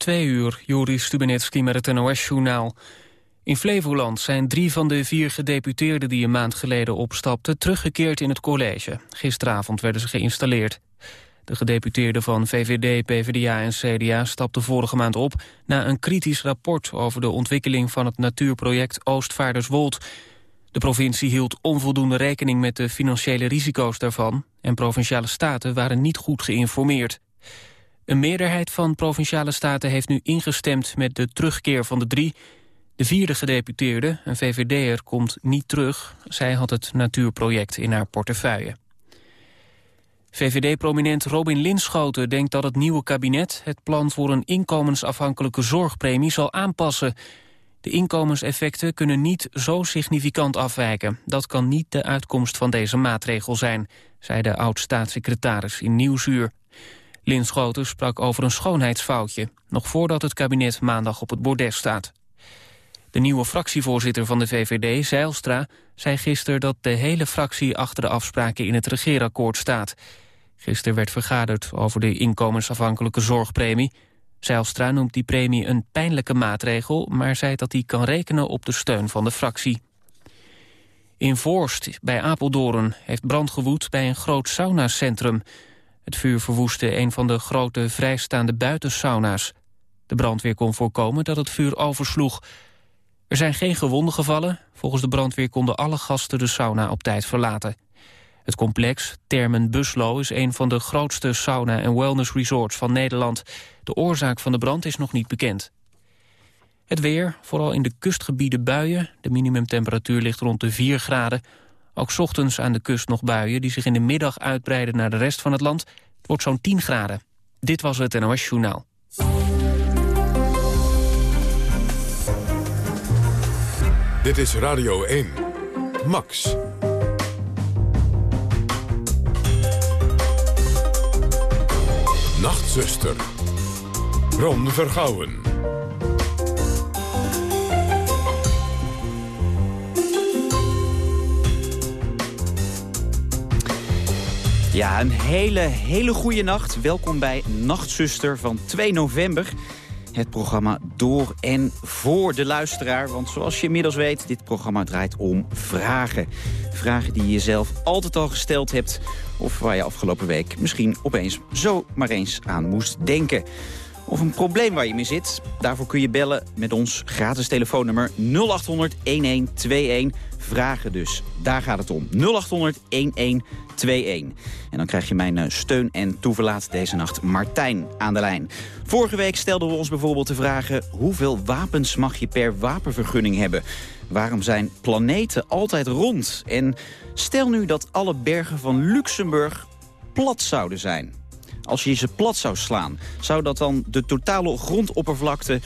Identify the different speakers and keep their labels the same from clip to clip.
Speaker 1: Twee uur, Joris Stubenetski met het NOS-journaal. In Flevoland zijn drie van de vier gedeputeerden die een maand geleden opstapten... teruggekeerd in het college. Gisteravond werden ze geïnstalleerd. De gedeputeerden van VVD, PvdA en CDA stapten vorige maand op... na een kritisch rapport over de ontwikkeling van het natuurproject Oostvaarderswold. De provincie hield onvoldoende rekening met de financiële risico's daarvan... en provinciale staten waren niet goed geïnformeerd. Een meerderheid van provinciale staten heeft nu ingestemd met de terugkeer van de drie. De vierde gedeputeerde, een VVD'er, komt niet terug. Zij had het natuurproject in haar portefeuille. VVD-prominent Robin Linschoten denkt dat het nieuwe kabinet... het plan voor een inkomensafhankelijke zorgpremie zal aanpassen. De inkomenseffecten kunnen niet zo significant afwijken. Dat kan niet de uitkomst van deze maatregel zijn, zei de oud-staatssecretaris in Nieuwsuur. Linschoten sprak over een schoonheidsfoutje... nog voordat het kabinet maandag op het bordes staat. De nieuwe fractievoorzitter van de VVD, Zeilstra, zei gisteren dat de hele fractie achter de afspraken in het regeerakkoord staat. Gisteren werd vergaderd over de inkomensafhankelijke zorgpremie. Zeilstra noemt die premie een pijnlijke maatregel, maar zei dat hij kan rekenen op de steun van de fractie. In Voorst, bij Apeldoorn, heeft brand gewoed bij een groot saunacentrum. Het vuur verwoestte een van de grote vrijstaande buitensauna's. De brandweer kon voorkomen dat het vuur oversloeg. Er zijn geen gewonden gevallen. Volgens de brandweer konden alle gasten de sauna op tijd verlaten. Het complex Termen Buslo is een van de grootste sauna- en wellness-resorts van Nederland. De oorzaak van de brand is nog niet bekend. Het weer, vooral in de kustgebieden buien. De minimumtemperatuur ligt rond de 4 graden. Ook ochtends aan de kust nog buien die zich in de middag uitbreiden naar de rest van het land. Het wordt zo'n 10 graden. Dit was het NOS Journaal.
Speaker 2: Dit is Radio 1. Max. Nachtzuster. Ron Vergouwen.
Speaker 3: Ja, een hele, hele goede nacht. Welkom bij Nachtzuster van 2 november. Het programma door en voor de luisteraar. Want zoals je inmiddels weet, dit programma draait om vragen. Vragen die je jezelf altijd al gesteld hebt... of waar je afgelopen week misschien opeens zo maar eens aan moest denken. Of een probleem waar je mee zit. Daarvoor kun je bellen met ons gratis telefoonnummer 0800 1121. Vragen dus, daar gaat het om. 0800 1121. En dan krijg je mijn eh, steun en toeverlaat deze nacht Martijn aan de lijn. Vorige week stelden we ons bijvoorbeeld de vragen... hoeveel wapens mag je per wapenvergunning hebben? Waarom zijn planeten altijd rond? En stel nu dat alle bergen van Luxemburg plat zouden zijn. Als je ze plat zou slaan, zou dat dan de totale grondoppervlakte...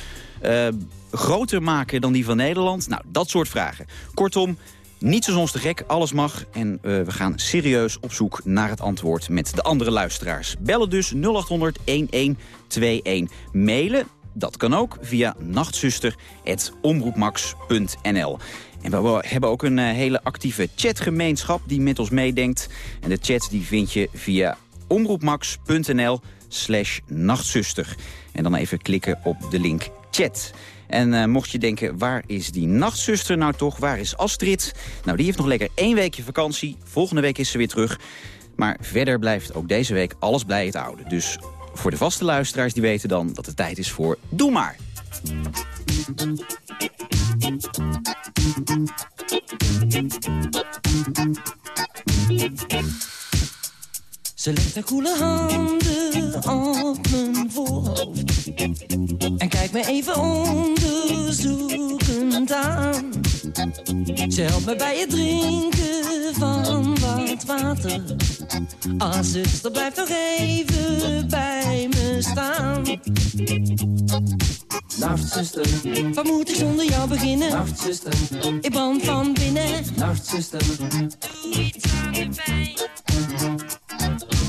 Speaker 3: Uh, groter maken dan die van Nederland? Nou, dat soort vragen. Kortom, niet zo te gek, alles mag. En uh, we gaan serieus op zoek naar het antwoord met de andere luisteraars. Bellen dus 0800 1121. Mailen, dat kan ook via nachtzuster.omroepmax.nl. En we hebben ook een uh, hele actieve chatgemeenschap die met ons meedenkt. En de chat die vind je via omroepmax.nl slash nachtzuster. En dan even klikken op de link chat. En uh, mocht je denken, waar is die nachtzuster nou toch? Waar is Astrid? Nou, die heeft nog lekker één weekje vakantie. Volgende week is ze weer terug. Maar verder blijft ook deze week alles bij het oude. Dus voor de vaste luisteraars die weten dan dat het tijd is voor Doe Maar.
Speaker 4: Ze legt haar koele handen op mijn voorhoofd. En kijkt me even onderzoekend aan. Ze helpt me bij het drinken van wat water. Ah, zuster, blijf nog even bij me staan. Nachtzuster, wat moet ik zonder jou beginnen? Nachtzuster, ik brand van binnen. Doe iets aan de pijn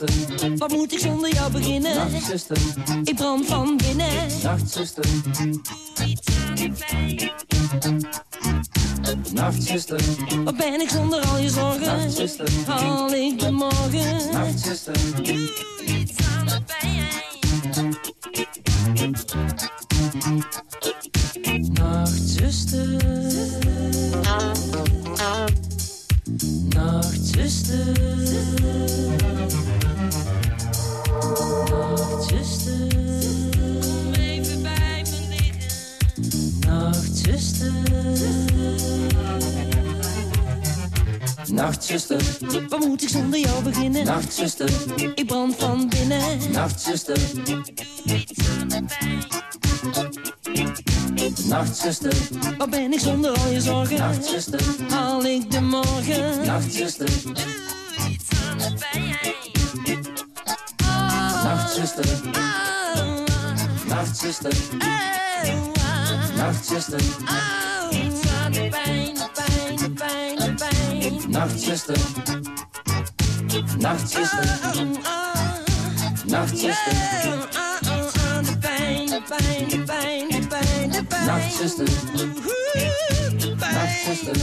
Speaker 5: nachtzuster,
Speaker 4: Wat moet ik zonder jou beginnen?
Speaker 5: nachtzuster,
Speaker 4: Ik brand van binnen.
Speaker 5: nachtzuster,
Speaker 4: Doe iets aan de pijn.
Speaker 5: nachtzuster,
Speaker 4: Wat ben ik zonder al je zorgen?
Speaker 5: nachtzuster,
Speaker 4: Haal ik de morgen?
Speaker 5: nachtzuster,
Speaker 4: Doe iets aan de pijn. Wat moet ik zonder jou beginnen?
Speaker 5: nachtzuster,
Speaker 4: Ik brand van binnen.
Speaker 5: nachtzuster,
Speaker 4: Doe iets aan de pijn.
Speaker 5: nachtzuster,
Speaker 4: Wat ben ik zonder al je zorgen?
Speaker 5: nachtzuster,
Speaker 4: Haal ik de morgen?
Speaker 5: nachtzuster,
Speaker 4: Doe iets aan de pijn.
Speaker 5: nachtzuster,
Speaker 4: Oh,
Speaker 5: nachtzuster,
Speaker 4: oh, oh,
Speaker 5: nachtzuster,
Speaker 4: oh. Iets aan de pijn,
Speaker 5: nachtzuster. Nachtzuster.
Speaker 4: Oh, oh, oh. Nachtzuster. De pijn, de pijn, pijn, de pijn, de pijn.
Speaker 5: Nachtzuster. Nachtzuster.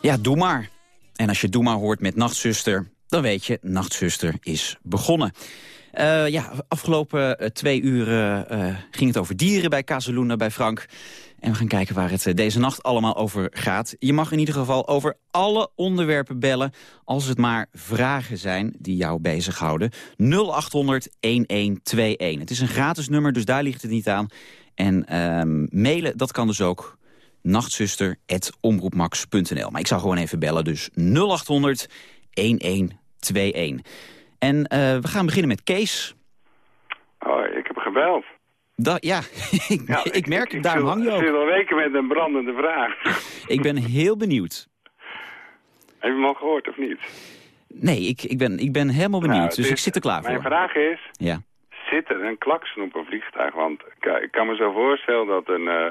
Speaker 3: Ja, doe maar. En als je Doe maar hoort met Nachtzuster, dan weet je, Nachtzuster is begonnen. Eh, ja, afgelopen eh, twee uur eh, ging het over dieren bij Casaluna, bij Frank. En we gaan kijken waar het deze nacht allemaal over gaat. Je mag in ieder geval over alle onderwerpen bellen... als het maar vragen zijn die jou bezighouden. 0800-1121. Het is een gratis nummer, dus daar ligt het niet aan. En ehm, mailen, dat kan dus ook nachtzuster.omroepmax.nl. Maar ik zou gewoon even bellen, dus 0800 1121. En eh, we gaan beginnen met Kees.
Speaker 6: Oh, ik heb gebeld.
Speaker 3: Da ja, ik,
Speaker 6: Ja,
Speaker 3: ik merk het, daar hang je
Speaker 6: Ik zit
Speaker 3: ook.
Speaker 6: al weken met een brandende vraag.
Speaker 3: Ik ben heel benieuwd.
Speaker 6: Heb je hem al gehoord of niet?
Speaker 3: Nee, ik, ik, ben, ik ben helemaal benieuwd,
Speaker 6: Nou, het
Speaker 3: dus
Speaker 6: is-
Speaker 3: ik zit er klaar
Speaker 6: Mijn
Speaker 3: voor.
Speaker 6: vraag is,
Speaker 3: Ja.
Speaker 6: zit er een klakson op een vliegtuig? Want ik, ik kan me zo voorstellen dat, een, eh,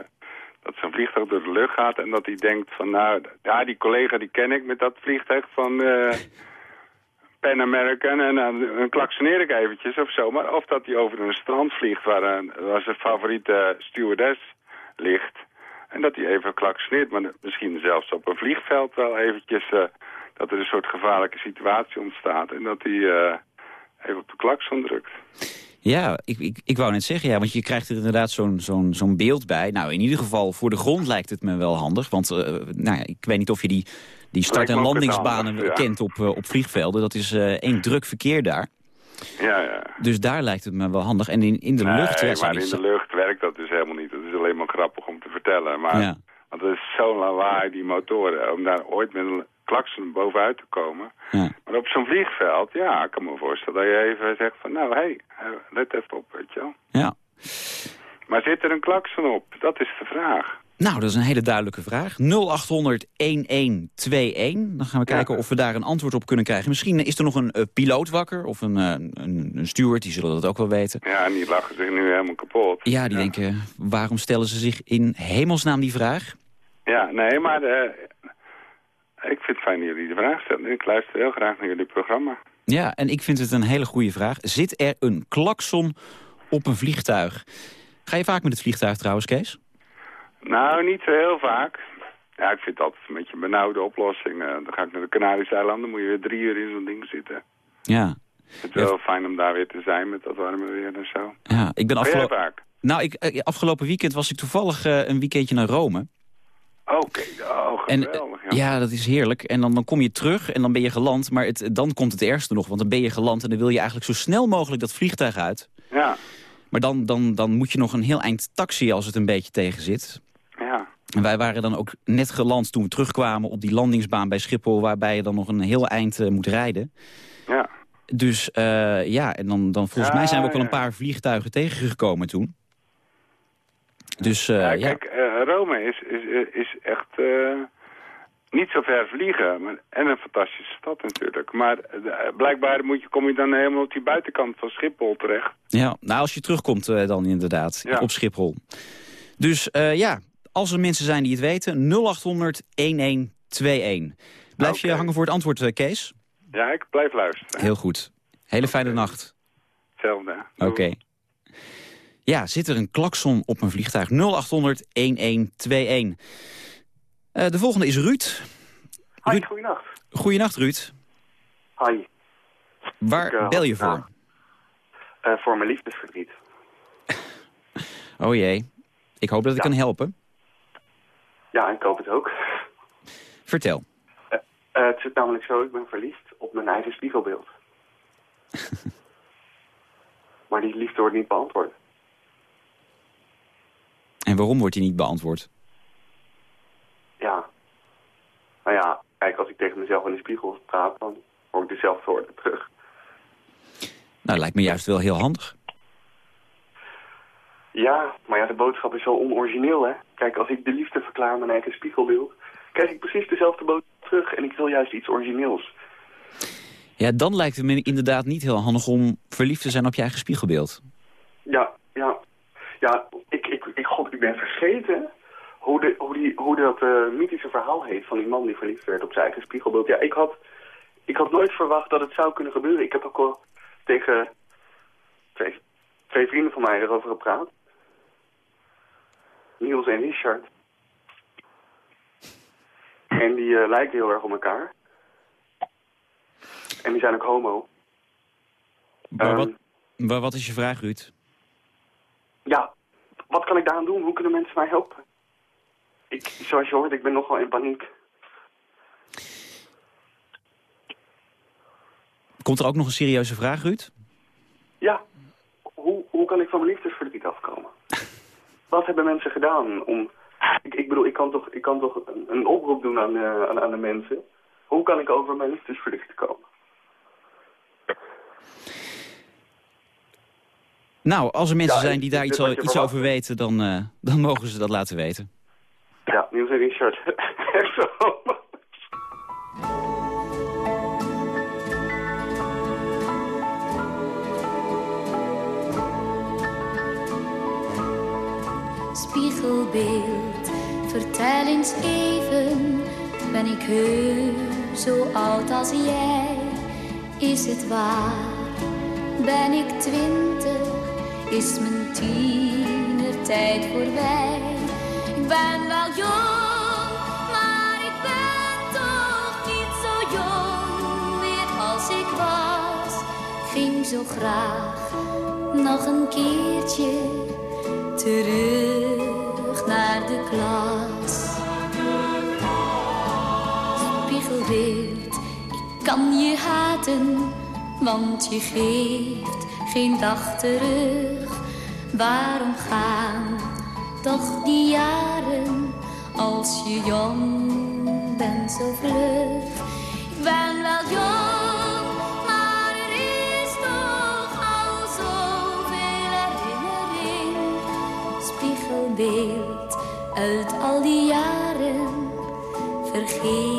Speaker 6: dat zo'n vliegtuig door de lucht gaat... en dat hij denkt van, nou, ja, die collega die ken ik met dat vliegtuig van... eh Pan American en dan dan klaksoneer ik eventjes of zo. Maar of dat hij over een strand vliegt waar, een, waar zijn favoriete stewardess ligt. En dat hij even klaksoneert. Maar misschien zelfs op een vliegveld wel eventjes... eh, dat er een soort gevaarlijke situatie ontstaat. En dat hij eh, even op de klakson drukt.
Speaker 3: Ja, ik, ik, ik wou net zeggen, ja, want je krijgt er inderdaad zo'n zo'n zo'n beeld bij. Nou, in ieder geval voor de grond lijkt het me wel handig. Want eh, nou ja, ik weet niet of je die, die start- en landingsbanen
Speaker 6: ja.
Speaker 3: kent op, eh, op vliegvelden. Dat is één druk verkeer daar.
Speaker 6: Ja, ja.
Speaker 3: Dus daar lijkt het me wel handig. En in, in de
Speaker 6: Nee,
Speaker 3: lucht... ja,
Speaker 6: maar in de lucht werkt dat dus helemaal niet. Dat is alleen maar grappig om te vertellen. Maar,
Speaker 3: Ja.
Speaker 6: Want het is zo lawaai, die motoren. Om daar ooit met een klakson bovenuit te komen.
Speaker 3: Ja.
Speaker 6: Maar op zo'n vliegveld, ja, ik kan me voorstellen dat je even zegt van... Nou, hé, hey, eh, let even op, weet je wel.
Speaker 3: ja.
Speaker 6: Maar zit er een klakson op? Dat is de vraag.
Speaker 3: Nou, dat is een hele duidelijke vraag. 0800 1121. Dan gaan we kijken
Speaker 6: Ja.
Speaker 3: of we daar een antwoord op kunnen krijgen. Misschien is er nog een eh, piloot wakker of een, eh, een, een steward. Die zullen dat ook wel weten.
Speaker 6: Ja, en die lachen zich nu helemaal kapot.
Speaker 3: Ja, die denken, waarom stellen ze zich in hemelsnaam die vraag?
Speaker 6: Ja, nee, maar ik vind het fijn dat jullie de vraag stellen. Ik luister heel graag naar jullie programma.
Speaker 3: Ja, en ik vind het een hele goede vraag. Zit er een klakson op een vliegtuig? Ga je vaak met het vliegtuig trouwens, Kees?
Speaker 6: Nou, niet zo heel vaak. Ja, ik vind altijd een beetje een benauwde oplossing. Eh, dan ga ik naar de Canarische eilanden, dan moet je weer drie uur in zo'n ding zitten.
Speaker 3: Ja,
Speaker 6: Het is wel fijn om daar weer te zijn met dat warme weer en zo.
Speaker 3: ja. ik ben afgelopen... Nou, ik, eh, afgelopen weekend was ik toevallig eh, een weekendje naar Rome.
Speaker 6: Oké, oh,
Speaker 3: En eh,
Speaker 6: geweldig.
Speaker 3: ja. dat is heerlijk. En dan, dan kom je terug en dan ben je geland. Maar het, dan komt het ergste nog, want dan ben je geland... en dan wil je eigenlijk zo snel mogelijk dat vliegtuig uit.
Speaker 6: ja,
Speaker 3: Maar dan, dan, dan moet je nog een heel eind taxi als het een beetje tegen zit.
Speaker 6: ja.
Speaker 3: En wij waren dan ook net geland toen we terugkwamen op die landingsbaan bij Schiphol... waarbij je dan nog een heel eind eh, moet rijden.
Speaker 6: ja.
Speaker 3: Dus eh, ja, en dan, dan volgens
Speaker 6: Ja,
Speaker 3: mij zijn we ook wel een paar vliegtuigen tegengekomen toen. Dus eh,
Speaker 6: Ja, kijk, eh, Rome is, is, is echt eh, niet zo ver vliegen. Maar, en een fantastische stad natuurlijk. Maar blijkbaar moet je, kom je dan helemaal op die buitenkant van Schiphol terecht.
Speaker 3: ja, nou als je terugkomt dan inderdaad
Speaker 6: Ja.
Speaker 3: op Schiphol. Dus ja, als er mensen zijn die het weten, 0800 1121. Blijf je hangen voor het antwoord, Kees?
Speaker 6: Ja, ik blijf luisteren.
Speaker 3: Heel goed. Hele fijne nacht.
Speaker 6: Hetzelfde.
Speaker 3: Oké. Ja, zit er een klakson op een vliegtuig? 0800 1121. Eh, de volgende is Ruud.
Speaker 7: Hi,
Speaker 3: Ruud,
Speaker 7: goeienacht.
Speaker 3: goeienacht, Ruud.
Speaker 7: Hi.
Speaker 3: Waar
Speaker 7: Ik, eh,
Speaker 3: bel je voor?
Speaker 7: nou, eh, voor mijn liefdesverdriet.
Speaker 3: Oh jee. Ik hoop dat ik
Speaker 7: Ja.
Speaker 3: kan helpen.
Speaker 7: Ja, ik hoop het ook.
Speaker 3: Vertel.
Speaker 7: Het zit namelijk zo, ik ben verliefd op mijn eigen spiegelbeeld. maar die liefde wordt niet beantwoord.
Speaker 3: En waarom wordt die niet beantwoord?
Speaker 7: Ja. Nou ja, kijk, als ik tegen mezelf in de spiegel praat, dan hoor ik dezelfde woorden terug.
Speaker 3: Nou, lijkt me juist wel heel handig.
Speaker 7: Ja, maar ja, de boodschap is zo onorigineel, hè. Kijk, als ik de liefde verklaar mijn eigen spiegelbeeld, krijg ik precies dezelfde boodschap terug. En ik wil juist iets origineels.
Speaker 3: Ja, dan lijkt het me inderdaad niet heel handig om verliefd te zijn op je eigen spiegelbeeld.
Speaker 7: Ja, ja. Ja, ik, ik, ik, god, ik ben vergeten hoe, de, hoe, die, hoe dat eh, mythische verhaal heet van die man die verliefd werd op zijn eigen spiegelbeeld. Ja, ik had, ik had nooit verwacht dat het zou kunnen gebeuren. Ik heb ook al tegen twee, twee vrienden van mij erover gepraat. Niels en Richard. En die eh, lijken heel erg op elkaar. En die zijn ook homo.
Speaker 3: Maar
Speaker 7: Ehm,
Speaker 3: wat, maar wat is je vraag, Ruud?
Speaker 7: Ja, wat kan ik daaraan doen? Hoe kunnen mensen mij helpen? Ik, zoals je hoort, ik ben nogal in paniek.
Speaker 3: Komt er ook nog een serieuze vraag, Ruud?
Speaker 7: Ja, hoe, hoe kan ik van mijn liefdesverdriet afkomen? Wat hebben mensen gedaan om... Ik, ik bedoel, ik kan toch, ik kan toch een, een oproep doen aan, eh, aan, aan de mensen. Hoe kan ik over mijn liefdesverdriet komen?
Speaker 3: Nou, als er mensen
Speaker 7: Ja,
Speaker 3: zijn die daar iets, iets
Speaker 7: verwacht.
Speaker 3: over weten, dan, eh, dan mogen ze dat laten weten.
Speaker 7: Ja, Niels en Richard. Echt zo.
Speaker 8: Spiegelbeeld, vertel eens even, ben ik heus zo oud als jij? Is het waar? Ben ik twintig? Is mijn tienertijd voorbij? Ik ben wel jong, maar ik ben toch niet zo jong meer als ik was. Ging zo graag nog een keertje terug naar de klas. Spiegelbeeld, ik kan je haten, want je geeft geen dag terug. Waarom gaan toch die jaren als je jong bent zo vlug? Ik ben wel jong, maar er is toch al zoveel herinnering. Spiegelbeeld uit al die jaren vergeet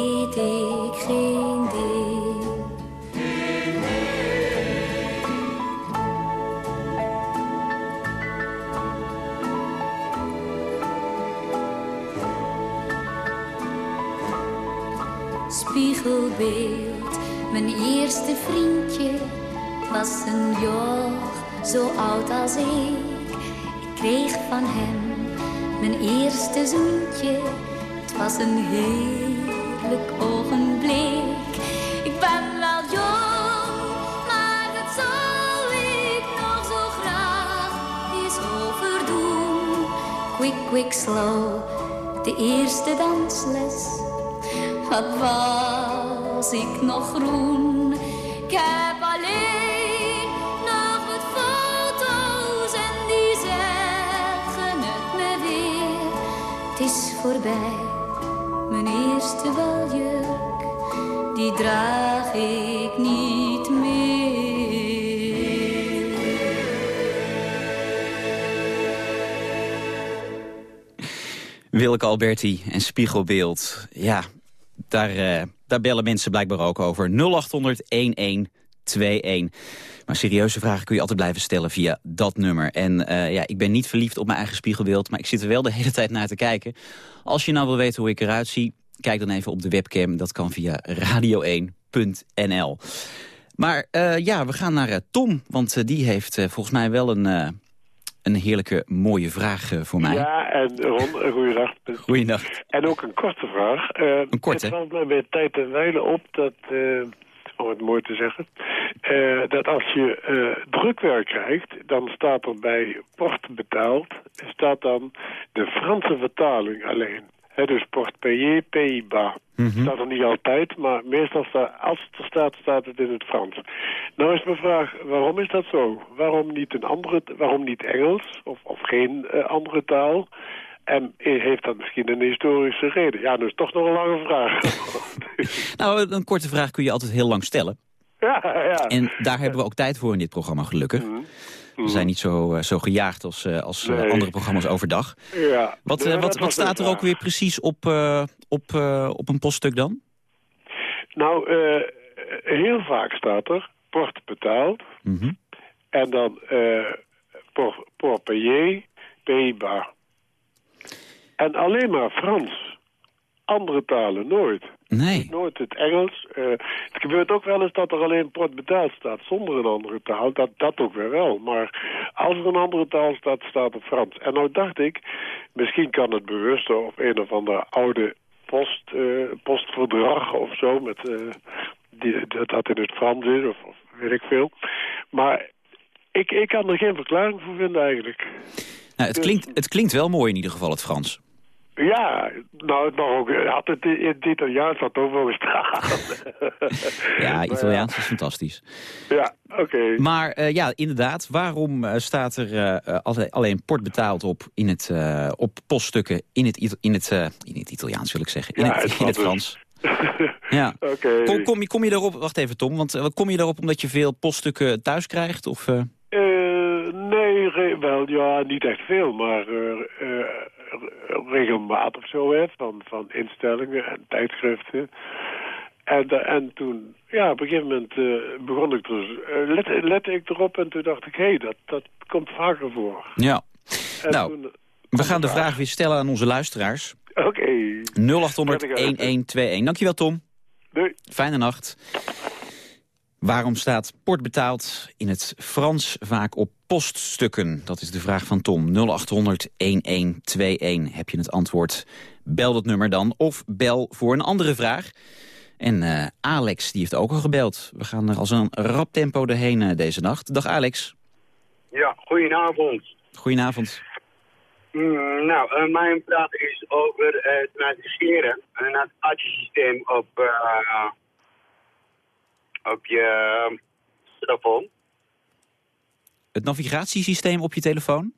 Speaker 8: Mijn eerste vriendje was een joch zo oud als ik. Ik kreeg van hem mijn eerste zoentje. Het was een heerlijk ogenblik. Ik ben wel jong, maar dat zou ik nog zo graag eens overdoen. Quick, quick, slow, de eerste dansles. Wat was ik nog groen? Ik heb alleen nog foto's en die zeggen het me weer. Het is voorbij, mijn eerste baljurk, die draag ik niet meer.
Speaker 3: Willeke Alberti en Spiegelbeeld. Ja, daar, eh, daar bellen mensen blijkbaar ook over. 0800-1121. Maar serieuze vragen kun je altijd blijven stellen via dat nummer. En eh, ja, ik ben niet verliefd op mijn eigen spiegelbeeld... maar ik zit er wel de hele tijd naar te kijken. Als je nou wil weten hoe ik eruit zie... kijk dan even op de webcam. Dat kan via radio1.nl. Maar eh, ja, we gaan naar eh, Tom. Want die heeft volgens mij wel een, een heerlijke mooie vraag eh, voor mij.
Speaker 9: Ja, en Ron, goeiedag.
Speaker 3: Goeiedag.
Speaker 9: En ook een korte vraag. Eh,
Speaker 3: Een korte?
Speaker 9: Het valt mij bij tijd en wijle op dat, eh, om het mooi te zeggen, dat als je drukwerk krijgt, dan staat er bij port betaald, staat dan de Franse vertaling alleen. Hè, dus port payé, Pays-Bas. Staat er niet altijd, maar meestal staat, als het er staat, staat het in het Frans. Nou is mijn vraag, waarom is dat zo? Waarom niet een andere, waarom niet Engels of, of geen eh, andere taal? En heeft dat misschien een historische reden? Ja, dus toch nog een lange vraag.
Speaker 3: Nou, een korte vraag kun je altijd heel lang stellen.
Speaker 9: ja, ja.
Speaker 3: En daar hebben we ook tijd voor in dit programma, gelukkig. We zijn niet zo, eh, zo gejaagd als, eh, als eh,
Speaker 9: Nee.
Speaker 3: andere programma's overdag.
Speaker 9: ja.
Speaker 3: Wat,
Speaker 9: Nee,
Speaker 3: wat, wat staat er ook weer precies op, op, op een poststuk dan?
Speaker 9: Nou, heel vaak staat er port betaald
Speaker 3: Mhm.
Speaker 9: en dan eh pour, pour payer, Pays-Bas. En alleen maar Frans. Andere talen nooit.
Speaker 3: Nee.
Speaker 9: Nooit het Engels. Eh, het gebeurt ook wel eens dat er alleen port betaald staat zonder een andere taal. Dat, dat ook weer wel. Maar als er een andere taal staat, staat het Frans. En nou dacht ik, misschien kan het bewust of een of andere oude post, eh, postverdrag of zo, met, eh, die, dat dat in het Frans is, of, of weet ik veel. Maar ik, ik kan er geen verklaring voor vinden eigenlijk.
Speaker 3: Nou, het, klinkt, het klinkt wel mooi in ieder geval, het Frans.
Speaker 9: Ja, nou, het mag ook. Had het in het Italiaans had ook wel gestaan.
Speaker 3: Ja, Italiaans is fantastisch.
Speaker 9: Ja, oké.
Speaker 3: Maar eh, ja, inderdaad, waarom eh, staat er eh, eh, alle- alleen port betaald op, in het, eh, op poststukken in het, in, het, eh, in het Italiaans, wil ik zeggen, in
Speaker 9: Ja,
Speaker 3: het,
Speaker 9: het
Speaker 3: in het
Speaker 9: Frans.
Speaker 3: Ja.
Speaker 9: Oké.
Speaker 3: Kom, kom, je, kom je daarop, wacht even Tom, want eh, kom je daarop omdat je veel poststukken thuis krijgt? Of, eh?
Speaker 9: Eh, nee, wel, ja, niet echt veel, maar regelmatig zo, hè, van, van instellingen en tijdschriften. En, en toen, ja, op een gegeven moment eh, begon ik er, eh, let, lette ik erop en toen dacht ik, hé, hey, dat, dat komt vaker voor.
Speaker 3: Ja.
Speaker 9: En
Speaker 3: Nou,
Speaker 9: toen,
Speaker 3: We gaan de vraag weer stellen aan onze luisteraars.
Speaker 9: Oké,
Speaker 3: 0800-1121. Dankjewel Tom.
Speaker 9: doei.
Speaker 3: Fijne nacht. Waarom staat port betaald in het Frans vaak op poststukken? Dat is de vraag van Tom. 0800-1121. Heb je het antwoord? Bel dat nummer dan. Of bel voor een andere vraag. En eh, Alex die heeft ook al gebeld. We gaan er als een rap tempo doorheen eh, deze nacht. Dag Alex.
Speaker 10: Ja, goedenavond.
Speaker 3: Goedenavond.
Speaker 10: Mm, nou, eh, mijn vraag is over het navigeren en het adjesysteem op, op je eh, telefoon.
Speaker 3: Het navigatiesysteem op je telefoon?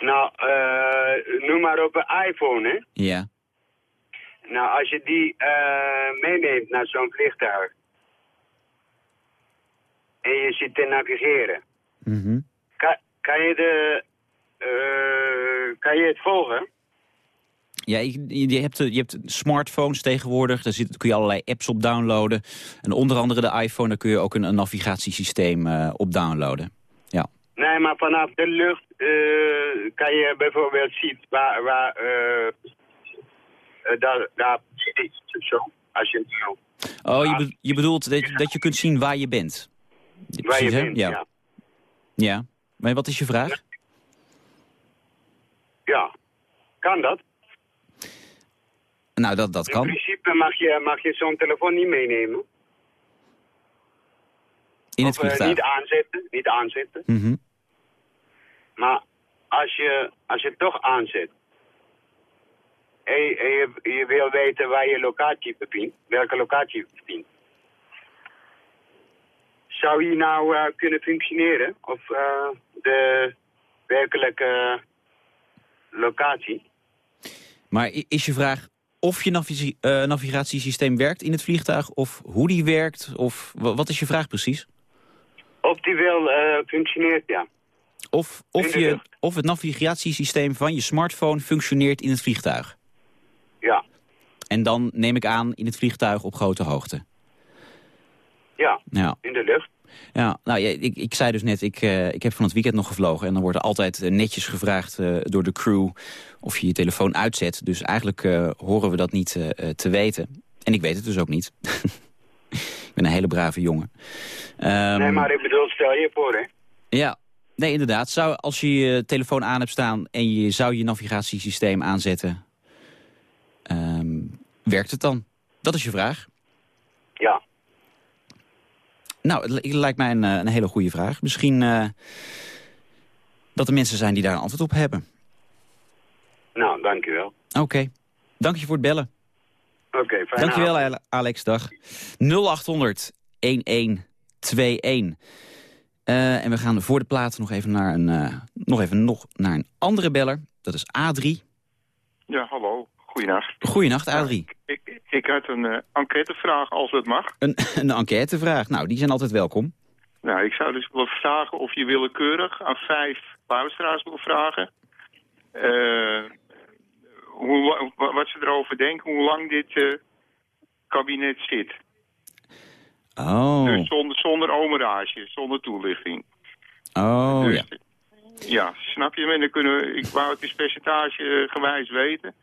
Speaker 10: Nou, eh, noem maar op een iPhone, hè.
Speaker 3: Ja.
Speaker 10: Nou, als je die eh, meeneemt naar zo'n vliegtuig en je zit te navigeren,
Speaker 3: Mhm.
Speaker 10: kan, kan, je de, eh, kan je het volgen?
Speaker 3: Ja, je, je hebt, eh, je hebt smartphones tegenwoordig. Daar zit, kun je allerlei apps op downloaden. En onder andere de iPhone, daar kun je ook een, een navigatiesysteem eh, op downloaden. Ja.
Speaker 10: Nee, maar vanaf de lucht eh, kan je bijvoorbeeld zien waar, waar eh, daar, daar zo. Als je.
Speaker 3: Oh, je, be- je bedoelt dat, je- dat je kunt zien waar je bent? Ja,
Speaker 10: Waar je
Speaker 3: precies, hè?
Speaker 10: bent,
Speaker 3: ja.
Speaker 10: ja.
Speaker 3: Ja. Maar wat is je vraag?
Speaker 10: Ja. Kan dat?
Speaker 3: Nou, dat, dat
Speaker 10: In
Speaker 3: kan.
Speaker 10: principe mag je, mag je zo'n telefoon niet meenemen.
Speaker 3: In het
Speaker 10: Of, eh, niet aanzetten, niet aanzetten.
Speaker 3: Mhm.
Speaker 10: Maar als je, als je het toch aanzet... en, je- en je, je wil weten waar je locatie bevindt, welke locatie je bevindt... zou die nou eh, kunnen functioneren? Of eh, de werkelijke locatie?
Speaker 3: Maar is je vraag of je eh, navigatiesysteem werkt in het vliegtuig... of hoe die werkt? Of wa- wat is je vraag precies?
Speaker 10: Of die wel eh, functioneert, ja.
Speaker 3: Of, of, je, of het navigatiesysteem van je smartphone functioneert in het vliegtuig.
Speaker 10: Ja,
Speaker 3: En dan neem ik aan in het vliegtuig op grote hoogte.
Speaker 10: ja,
Speaker 3: Ja,
Speaker 10: in de lucht.
Speaker 3: Ja nou, ik, ik zei dus net, ik, eh, ik heb van het weekend nog gevlogen... en dan wordt er altijd eh, netjes gevraagd eh, door de crew of je je telefoon uitzet. Dus eigenlijk horen we dat niet te weten. En ik weet het dus ook niet. ik ben een hele brave jongen. Ehm,
Speaker 10: nee, maar ik bedoel, stel je voor, hè.
Speaker 3: Ja, nee, inderdaad. Zou, als je je telefoon aan hebt staan en je zou je navigatiesysteem aanzetten... ehm, werkt het dan? Dat is je vraag. Nou, het li- lijkt mij een, eh, een hele goede vraag. Misschien eh, dat er mensen zijn die daar een antwoord op hebben.
Speaker 10: Nou, dankjewel.
Speaker 3: Oké, dank je voor het bellen.
Speaker 10: Oké, fijn.
Speaker 3: Dankjewel, Ale- Alex. Dag. 0800 1121. Eh, en we gaan voor de plaat nog even naar een, eh, nog even nog naar een andere beller. Dat is A3.
Speaker 11: Ja, hallo. Goeienacht.
Speaker 3: Goeienacht, A3.
Speaker 11: Ik, ik had een eh, enquêtevraag, als het mag.
Speaker 3: Een, een enquêtevraag. Nou, die zijn altijd welkom.
Speaker 11: Nou, ik zou dus willen vragen of je willekeurig aan vijf luisteraars wil vragen... eh, hoe, wa- wat ze erover denken, hoe lang dit eh, kabinet zit.
Speaker 3: Oh,
Speaker 11: Dus zonder, zonder omerage, zonder toelichting.
Speaker 3: oh
Speaker 11: Dus,
Speaker 3: ja.
Speaker 11: Ja, snap je? En dan kunnen we, ik wou het eens percentage gewijs weten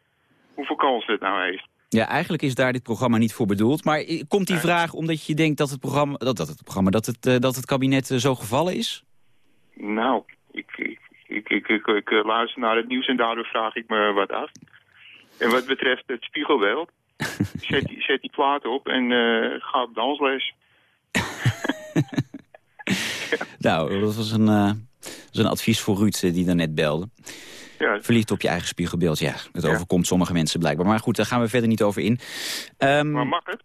Speaker 11: hoeveel kans het nou heeft.
Speaker 3: Ja, eigenlijk is daar dit programma niet voor bedoeld. Maar komt die vraag omdat je denkt dat het programma, dat, dat het, programma, dat het, eh, dat het kabinet eh, zo gevallen is?
Speaker 11: Nou, ik, ik, ik, ik, ik, eh, luister naar het nieuws en daardoor vraag ik me wat af. En wat betreft het spiegelbeeld, zet die, zet die plaat op en ga op dansles.
Speaker 3: Nou, dat was een, dat was een advies voor Ruud die daarnet belde.
Speaker 11: Ja,
Speaker 3: Verliefd op je eigen spiegelbeeld, ja. Het overkomt sommige mensen blijkbaar. Maar goed, daar gaan we verder niet over in. Ehm,
Speaker 11: maar mag het?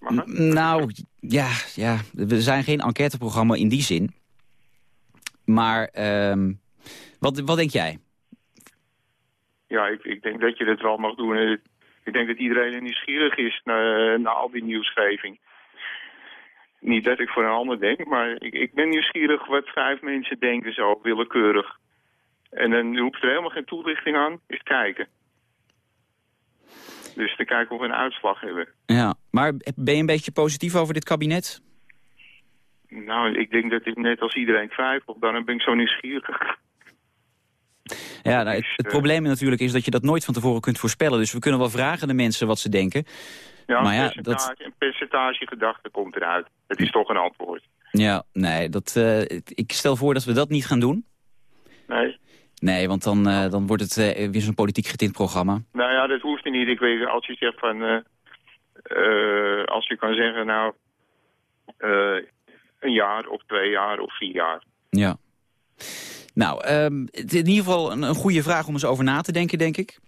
Speaker 11: Mag het?
Speaker 3: nou, ja, ja, we zijn geen enquêteprogramma in die zin. Maar ehm, wat, wat denk jij?
Speaker 11: Ja, ik, ik denk dat je dat wel mag doen. Eh, Ik denk dat iedereen nieuwsgierig is naar, naar al die nieuwsgeving. Niet dat ik voor een ander denk, maar ik, ik ben nieuwsgierig wat vijf mensen denken zo, willekeurig. En dan hoeft er helemaal geen toelichting aan, is kijken. Dus te kijken of we een uitslag hebben.
Speaker 3: Ja, maar ben je een beetje positief over dit kabinet?
Speaker 11: Nou, ik denk dat ik net als iedereen twijfel, daarom ben ik zo nieuwsgierig.
Speaker 3: Ja, nou, het, het probleem natuurlijk is dat je dat nooit van tevoren kunt voorspellen. Dus we kunnen wel vragen de mensen wat ze denken.
Speaker 11: Ja,
Speaker 3: Maar
Speaker 11: een,
Speaker 3: ja,
Speaker 11: percentage,
Speaker 3: dat-
Speaker 11: een percentage gedachte komt eruit. Het is toch een antwoord.
Speaker 3: Ja, nee, dat, eh, ik stel voor dat we dat niet gaan doen.
Speaker 11: Nee?
Speaker 3: Nee, want dan, eh, dan wordt het eh, weer zo'n politiek getint programma.
Speaker 11: Nou ja, dat hoeft niet. Ik weet, als je zegt van... eh, als je kan zeggen, nou... een jaar of twee jaar of vier jaar.
Speaker 3: Ja. Nou, ehm, het is in ieder geval een, een goede vraag om eens over na te denken, denk ik.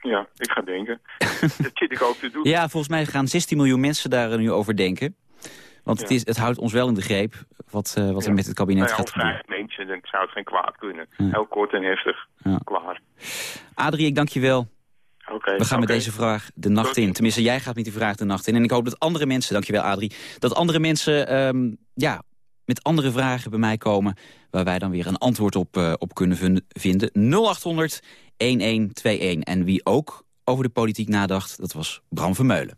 Speaker 11: Ja, ik ga denken. dat zit ik ook te doen.
Speaker 3: Ja, volgens mij gaan 16 miljoen mensen daar nu over denken. Want het, is, het houdt ons wel in de greep wat, eh, wat er met het kabinet
Speaker 11: Nou ja,
Speaker 3: gaat gebeuren.
Speaker 11: mensen, dan zou het geen kwaad kunnen. Heel kort en heftig.
Speaker 3: Ja.
Speaker 11: Klaar.
Speaker 3: Adrie, ik dank je wel. We gaan met deze vraag de nacht in. Tenminste, jij gaat met die vraag de nacht in. En ik hoop dat andere mensen, dankjewel Adrie... dat andere mensen ehm, ja, met andere vragen bij mij komen... waar wij dan weer een antwoord op, eh, op kunnen vinden. 0800 1121. En wie ook over de politiek nadacht, dat was Bram Vermeulen.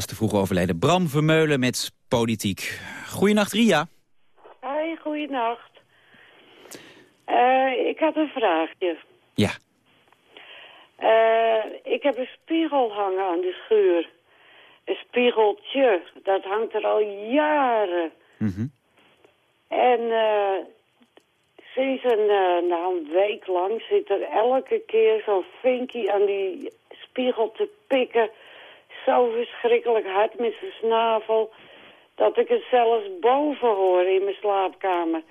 Speaker 3: Helaas te vroeg overleden Bram Vermeulen met Politiek. Goedenacht, Ria.
Speaker 12: Hoi, goeienacht. Eh, ik had een vraagje.
Speaker 3: Ja.
Speaker 12: Eh, ik heb een spiegel hangen aan de schuur. Een spiegeltje, dat hangt er al jaren.
Speaker 3: Mhm.
Speaker 12: En eh, sinds een, nou, een week lang zit er elke keer zo'n vinkie aan die spiegel te pikken. Zo verschrikkelijk hard met zijn snavel. Dat ik het zelfs boven hoor in mijn slaapkamer.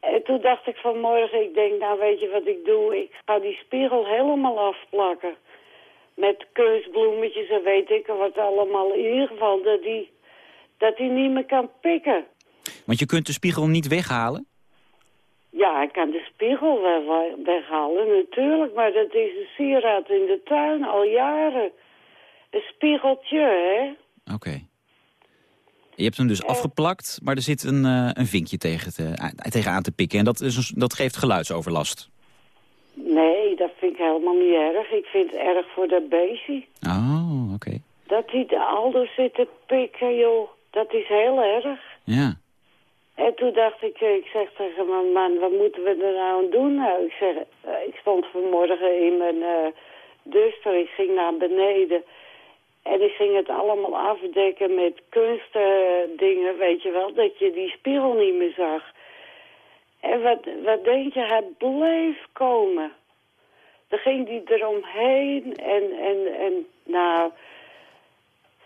Speaker 12: En toen dacht ik vanmorgen, ik denk, nou weet je wat ik doe? Ik ga die spiegel helemaal afplakken. Met kunstbloemetjes en weet ik wat allemaal. In ieder geval dat die, dat die niet meer kan pikken.
Speaker 3: Want je kunt de spiegel niet weghalen.
Speaker 12: Ja, ik kan de spiegel weghalen, natuurlijk. Maar dat is een sieraad in de tuin, al jaren. Een spiegeltje, hè?
Speaker 3: Oké. Je hebt hem dus afgeplakt, maar er zit een, eh, een vinkje tegen, te, a- tegen aan te pikken. En dat, is dat geeft geluidsoverlast.
Speaker 12: Nee, dat vind ik helemaal niet erg. Ik vind het erg voor dat beestje.
Speaker 3: Oh, oké.
Speaker 12: Dat hij de Aldo zit te pikken, joh. Dat is heel erg.
Speaker 3: Ja.
Speaker 12: En toen dacht ik, eh, ik zeg tegen mijn man, wat moeten we er nou aan doen? Nou, ik zeg, eh, ik stond vanmorgen in mijn eh duster, ik ging naar beneden. En ik ging het allemaal afdekken met kunstdingen, weet je wel, dat je die spiegel niet meer zag. En wat, wat denk je, hij bleef komen. Dan ging die eromheen en, en, en nou,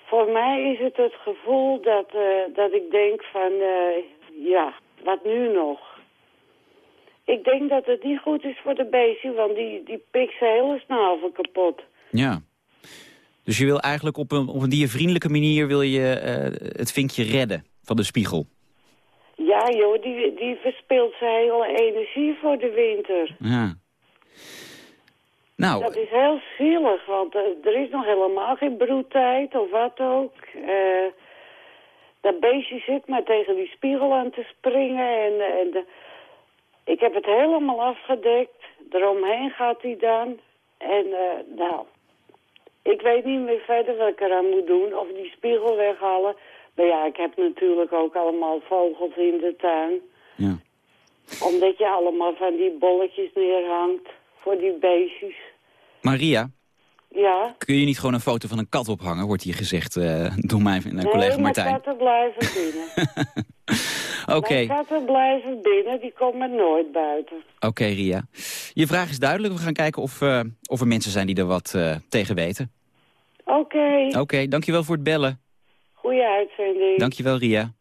Speaker 12: voor mij is het het gevoel dat, eh, dat ik denk van, eh, ja, wat nu nog? Ik denk dat het niet goed is voor de beestje, want die, die pikt zijn hele snavel kapot.
Speaker 3: Ja. Dus je wil eigenlijk op een, op een diervriendelijke manier wil je, eh, het vinkje redden van de spiegel.
Speaker 12: Ja joh, die, die verspilt zijn hele energie voor de winter.
Speaker 3: Ja. Nou,
Speaker 12: Dat is heel zielig, want eh, er is nog helemaal geen broedtijd of wat ook. Eh, dat beestje zit maar tegen die spiegel aan te springen. En, en de, ik heb het helemaal afgedekt. Eromheen gaat hij dan. En nou, ik weet niet meer verder wat ik eraan moet doen. Of die spiegel weghalen. Maar ja, ik heb natuurlijk ook allemaal vogels in de tuin.
Speaker 3: Ja.
Speaker 12: Omdat je allemaal van die bolletjes neerhangt voor die beestjes.
Speaker 3: Maria,
Speaker 12: Ja.
Speaker 3: kun je niet gewoon een foto van een kat ophangen, wordt hier gezegd eh, door mijn en collega
Speaker 12: nee, mijn
Speaker 3: Martijn.
Speaker 12: katten blijven binnen.
Speaker 3: Oké,
Speaker 12: Mijn katten blijven binnen, die komen nooit buiten.
Speaker 3: oké Ria. Je vraag is duidelijk. We gaan kijken of, eh, of er mensen zijn die er wat eh, tegen weten.
Speaker 12: Oké,
Speaker 3: Oké, dankjewel voor het bellen.
Speaker 12: goede uitzending.
Speaker 3: Dankjewel Ria.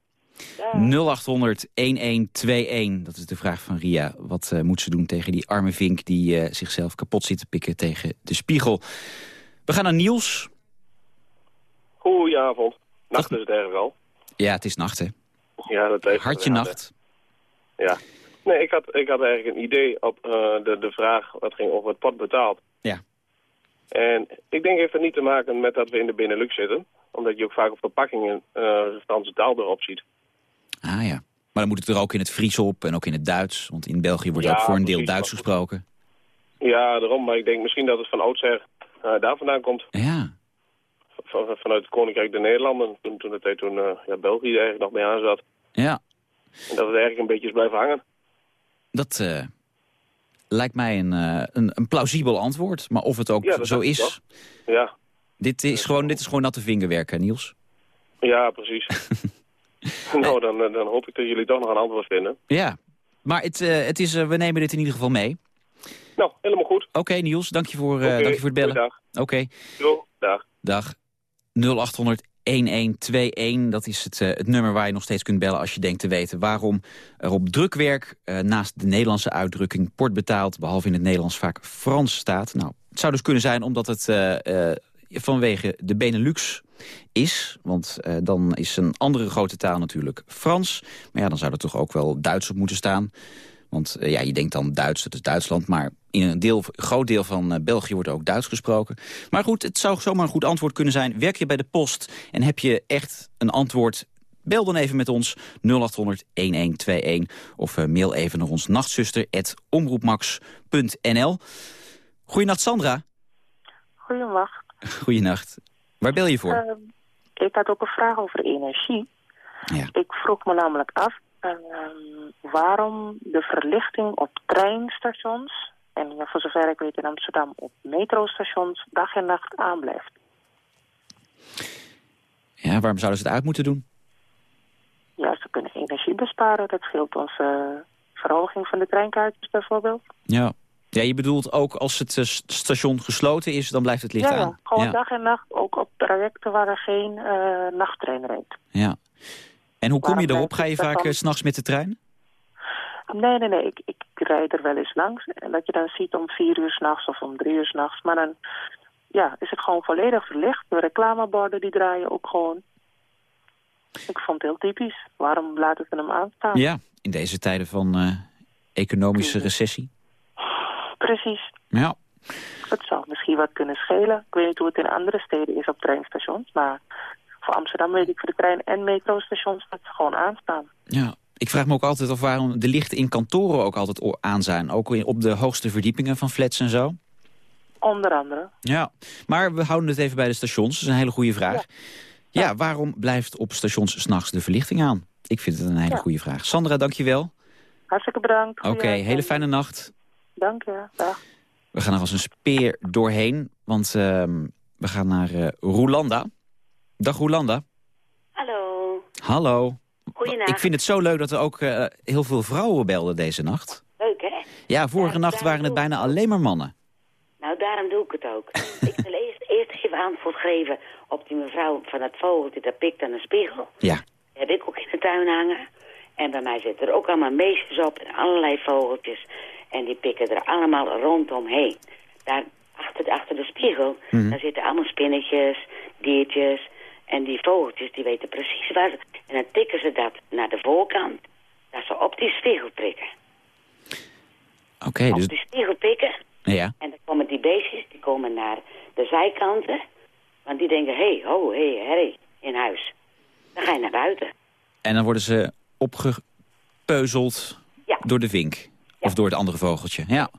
Speaker 12: Dag.
Speaker 3: 0800 1121, dat is de vraag van Ria. Wat eh, moet ze doen tegen die arme vink die eh, zichzelf kapot zit te pikken tegen de spiegel? We gaan naar Niels.
Speaker 13: Goedenavond. Nacht is het erg al.
Speaker 3: Ja, het is nacht hè.
Speaker 13: Ja, dat heeft
Speaker 3: Hartje nacht.
Speaker 13: Ja. Nee, ik had, ik had eigenlijk een idee op eh, de, de vraag wat ging over het pot betaald.
Speaker 3: Ja.
Speaker 13: En ik denk heeft het niet te maken met dat we in de Benelux zitten. Omdat je ook vaak op verpakkingen de Franse taal erop ziet.
Speaker 3: Ah ja. Maar dan moet het er ook in het Fries op en ook in het Duits. Want in België wordt
Speaker 13: Ja,
Speaker 3: ook voor een deel
Speaker 13: precies.
Speaker 3: Duits gesproken.
Speaker 13: Ja, daarom. Maar ik denk misschien dat het van oudsher eh, daar vandaan komt.
Speaker 3: Ja.
Speaker 13: Van, vanuit het Koninkrijk der Nederlanden. Toen, toen, het, toen eh, ja, België er eigenlijk nog mee aan zat.
Speaker 3: Ja,
Speaker 13: En dat het eigenlijk een beetje is blijven hangen.
Speaker 3: dat eh, lijkt mij een, eh, een, een plausibel antwoord. Maar of het ook
Speaker 13: Ja,
Speaker 3: zo is,
Speaker 13: Ja,
Speaker 3: dit is, gewoon, dit is gewoon natte vingerwerk, hè, Niels.
Speaker 13: ja precies. nou, dan, dan hoop ik dat jullie toch nog een antwoord vinden.
Speaker 3: Ja, maar het, het is, we nemen dit in ieder geval mee.
Speaker 13: Nou, helemaal goed.
Speaker 3: Oké, Niels, dank je, voor, dank je voor het bellen. Oké,
Speaker 13: dag.
Speaker 3: dag. 0800 1121, dat is het, eh, het nummer waar je nog steeds kunt bellen... als je denkt te weten waarom er op drukwerk... eh, naast de Nederlandse uitdrukking port betaald... behalve in het Nederlands vaak Frans staat. Nou, het zou dus kunnen zijn omdat het eh, vanwege de Benelux is. Want dan is een andere grote taal natuurlijk Frans. Maar ja, dan zou er toch ook wel Duits op moeten staan. Want eh, ja, je denkt dan Duits, dat is Duitsland. Maar in een deel, groot deel van eh, België wordt ook Duits gesproken. Maar goed, het zou zomaar een goed antwoord kunnen zijn. Werk je bij de post en heb je echt een antwoord... Bel dan even met ons 0800-1121 of eh, mail even naar ons nachtzuster.omroepmax.nl. Goedenacht Sandra.
Speaker 14: Goedemiddag.
Speaker 3: Goedenacht. Waar bel je voor?
Speaker 14: Ehm, ik had ook een vraag over energie.
Speaker 3: Ja.
Speaker 14: Ik vroeg me namelijk af ehm, waarom de verlichting op treinstations... en voor zover ik weet in Amsterdam op metrostations dag en nacht aanblijft.
Speaker 3: Ja, waarom zouden ze het uit moeten doen?
Speaker 14: Ja, ze kunnen energie besparen. Dat scheelt onze verhoging van de treinkaartjes bijvoorbeeld.
Speaker 3: Ja. Ja, je bedoelt ook als het eh, st- station gesloten is, dan blijft het licht
Speaker 14: ja, ja,
Speaker 3: aan.
Speaker 14: gewoon
Speaker 3: ja.
Speaker 14: dag en nacht, ook op trajecten waar er geen eh, nachttrein rijdt.
Speaker 3: ja. En hoe kom je erop? Ga je
Speaker 14: het
Speaker 3: vaak
Speaker 14: daarvan?
Speaker 3: s s'nachts met de trein?
Speaker 14: Nee, nee, nee. Ik, ik rijd er wel eens langs. En dat je dan ziet om vier uur s'nachts of om drie uur s'nachts. Maar dan ja, is het gewoon volledig verlicht. De reclameborden die draaien ook gewoon. Ik vond het heel typisch. Waarom laten ze hem aanstaan?
Speaker 3: Ja, in deze tijden van eh, economische recessie.
Speaker 14: Precies.
Speaker 3: Ja.
Speaker 14: Dat zou misschien wat kunnen schelen. Ik weet niet hoe het in andere steden is op treinstations. Maar voor Amsterdam weet ik voor de trein- en metrostations dat ze gewoon aanstaan.
Speaker 3: ja. Ik vraag me ook altijd af waarom de lichten in kantoren ook altijd aan zijn. Ook op de hoogste verdiepingen van flats en zo.
Speaker 14: Onder andere.
Speaker 3: Ja, maar we houden het even bij de stations. Dat is een hele goede vraag. Ja, waarom blijft op stations s'nachts de verlichting aan? Ik vind het een hele
Speaker 14: Ja.
Speaker 3: goede vraag. Sandra, dankjewel.
Speaker 14: Hartstikke bedankt.
Speaker 3: Oké, hele fijne nacht.
Speaker 14: Dank je. Dag.
Speaker 3: We gaan er als een speer doorheen, want ehm, we gaan naar Roelanda. Dag Roelanda.
Speaker 15: Hallo.
Speaker 3: Hallo.
Speaker 15: Goeienacht.
Speaker 3: Ik vind het zo leuk dat er ook eh, heel veel vrouwen belden deze nacht.
Speaker 15: Leuk, hè?
Speaker 3: Ja, vorige nacht waren het bijna alleen maar mannen.
Speaker 15: Nou, daarom doe ik het ook. ik wil eerst, eerst even antwoord geven op die mevrouw van het vogeltje. Dat pikt aan een spiegel.
Speaker 3: Ja.
Speaker 15: Die heb ik ook in de tuin hangen. En bij mij zitten er ook allemaal meisjes op en allerlei vogeltjes. En die pikken er allemaal rondomheen. Daar achter, achter de spiegel,
Speaker 16: Mhm.
Speaker 15: daar zitten allemaal spinnetjes, diertjes. En die vogeltjes, die weten precies waar ze... En dan tikken ze dat naar de voorkant, dat ze op die spiegel prikken.
Speaker 3: Oké, dus...
Speaker 15: Op die spiegel pikken
Speaker 3: Ja.
Speaker 15: en dan komen die beestjes komen naar de zijkanten. Want die denken, hé, hey, ho, hé, hey, herrie, in huis. Dan ga je naar buiten.
Speaker 3: En dan worden ze opgepeuzeld
Speaker 15: Ja.
Speaker 3: door de vink. Of door het andere vogeltje. Ja.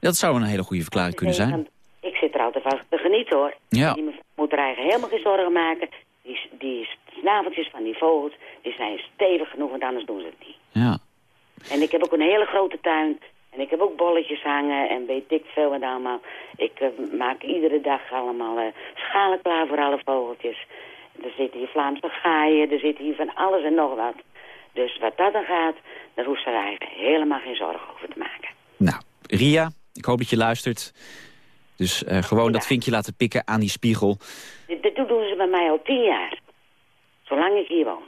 Speaker 3: Dat zou een hele goede verklaring kunnen zijn.
Speaker 15: Ik zit er altijd van te genieten, hoor.
Speaker 3: Ja.
Speaker 15: Die moet er eigenlijk helemaal geen zorgen maken. Die, die snaveltjes van die vogels, die zijn stevig genoeg, want anders doen ze het niet.
Speaker 3: Ja.
Speaker 15: En ik heb ook een hele grote tuin. En ik heb ook bolletjes hangen en weet ik veel wat allemaal. Ik eh, maak iedere dag allemaal eh, schalen klaar voor alle vogeltjes. Er zitten hier Vlaamse gaaien, er zit hier van alles en nog wat. Dus wat dat dan gaat, daar hoeft ze er eigenlijk helemaal geen zorgen over te maken.
Speaker 3: Nou, Ria, ik hoop dat je luistert. Dus eh, gewoon dat vinkje laten pikken aan die spiegel.
Speaker 15: Dit doen ze bij mij al tien jaar. Zolang ik hier woon.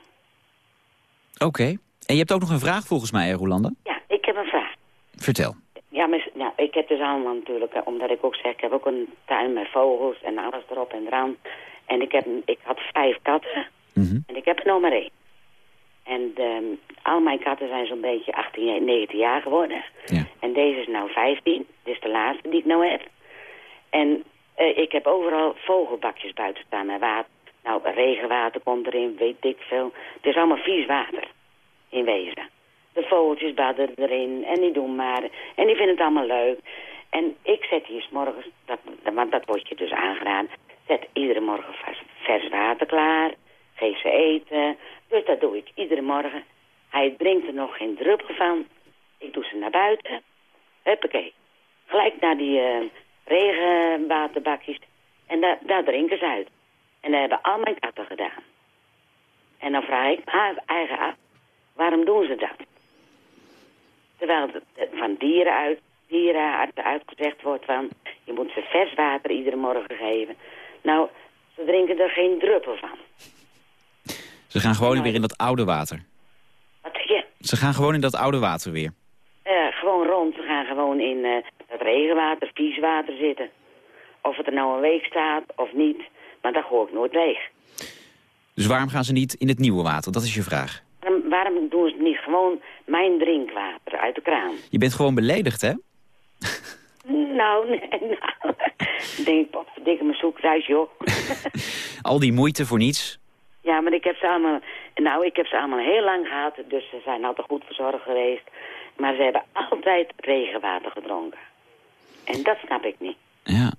Speaker 3: Oké. En je hebt ook nog een vraag volgens mij, Rolanda?
Speaker 15: Ja, ik heb een vraag.
Speaker 3: Vertel.
Speaker 15: Ja, maar, nou, ik heb dus allemaal natuurlijk, eh, omdat ik ook zeg, ik heb ook een tuin met vogels en alles erop en eraan. En ik, heb, ik had vijf katten en ik heb er nog maar één. En de, al mijn katten zijn zo'n beetje 18, 19 jaar geworden. En deze is nou 15, dit is de laatste die ik nou heb. En eh, ik heb overal vogelbakjes buiten staan met water. Nou, regenwater komt erin, weet ik veel. Het is allemaal vies water, in wezen. De vogeltjes baden erin en die doen maar. En die vinden het allemaal leuk. En ik zet hier 's morgens, dat, dat wordt je dus aangedaan, zet iedere morgen vers, vers water klaar. Geef ze eten. Dus dat doe ik iedere morgen. Hij drinkt er nog geen druppel van. Ik doe ze naar buiten. Huppakee. Gelijk naar die eh, regenwaterbakjes. En daar, daar drinken ze uit. En dat hebben al mijn katten gedaan. En dan vraag ik me eigen af, waarom doen ze dat? Terwijl het van dieren uit, dierenartsen uitgezegd wordt van... je moet ze vers water iedere morgen geven. Nou, ze drinken er geen druppel van.
Speaker 3: Ze gaan gewoon weer in dat oude water.
Speaker 15: Wat zeg je?
Speaker 3: Ze gaan gewoon in dat oude water weer.
Speaker 15: Eh, gewoon rond. Ze gaan gewoon in eh, regenwater, vies water zitten. Of het er nou een week staat of niet. Maar dat gooi ik nooit weg.
Speaker 3: Dus waarom gaan ze niet in het nieuwe water? Dat is je vraag.
Speaker 15: Waarom, waarom doen ze niet gewoon mijn drinkwater uit de kraan?
Speaker 3: Je bent gewoon beledigd, hè?
Speaker 15: Nou, nee, nou. Ik denk, potverdikke me zoekruis, joh.
Speaker 3: Al die moeite voor niets.
Speaker 15: Ja, maar ik heb ze allemaal... Nou, ik heb ze allemaal heel lang gehad, dus ze zijn altijd goed verzorgd geweest. Maar ze hebben altijd regenwater gedronken. En dat snap ik niet.
Speaker 3: Ja.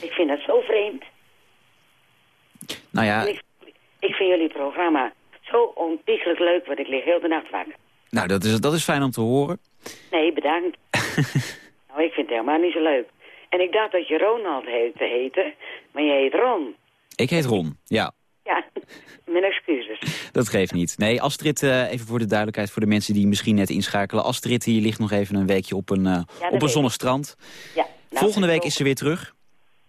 Speaker 15: Ik vind dat zo vreemd.
Speaker 3: Nou ja,
Speaker 15: ik, ik vind jullie programma zo ontiegelijk leuk, want ik lig heel de nacht wakker.
Speaker 3: nou, dat, is, dat is fijn om te horen.
Speaker 15: Nee, bedankt. nou, ik vind het helemaal niet zo leuk. En ik dacht dat je Ronald heette, heette maar je heet Ron.
Speaker 3: Ik heet Ron, ja.
Speaker 15: Ja, mijn excuses.
Speaker 3: Dat geeft niet. Nee, Astrid, eh, even voor de duidelijkheid voor de mensen die misschien net inschakelen. Astrid hier ligt nog even een weekje op een, eh, op een zonnig strand.
Speaker 15: Ja, nou,
Speaker 3: Volgende week is ze weer terug.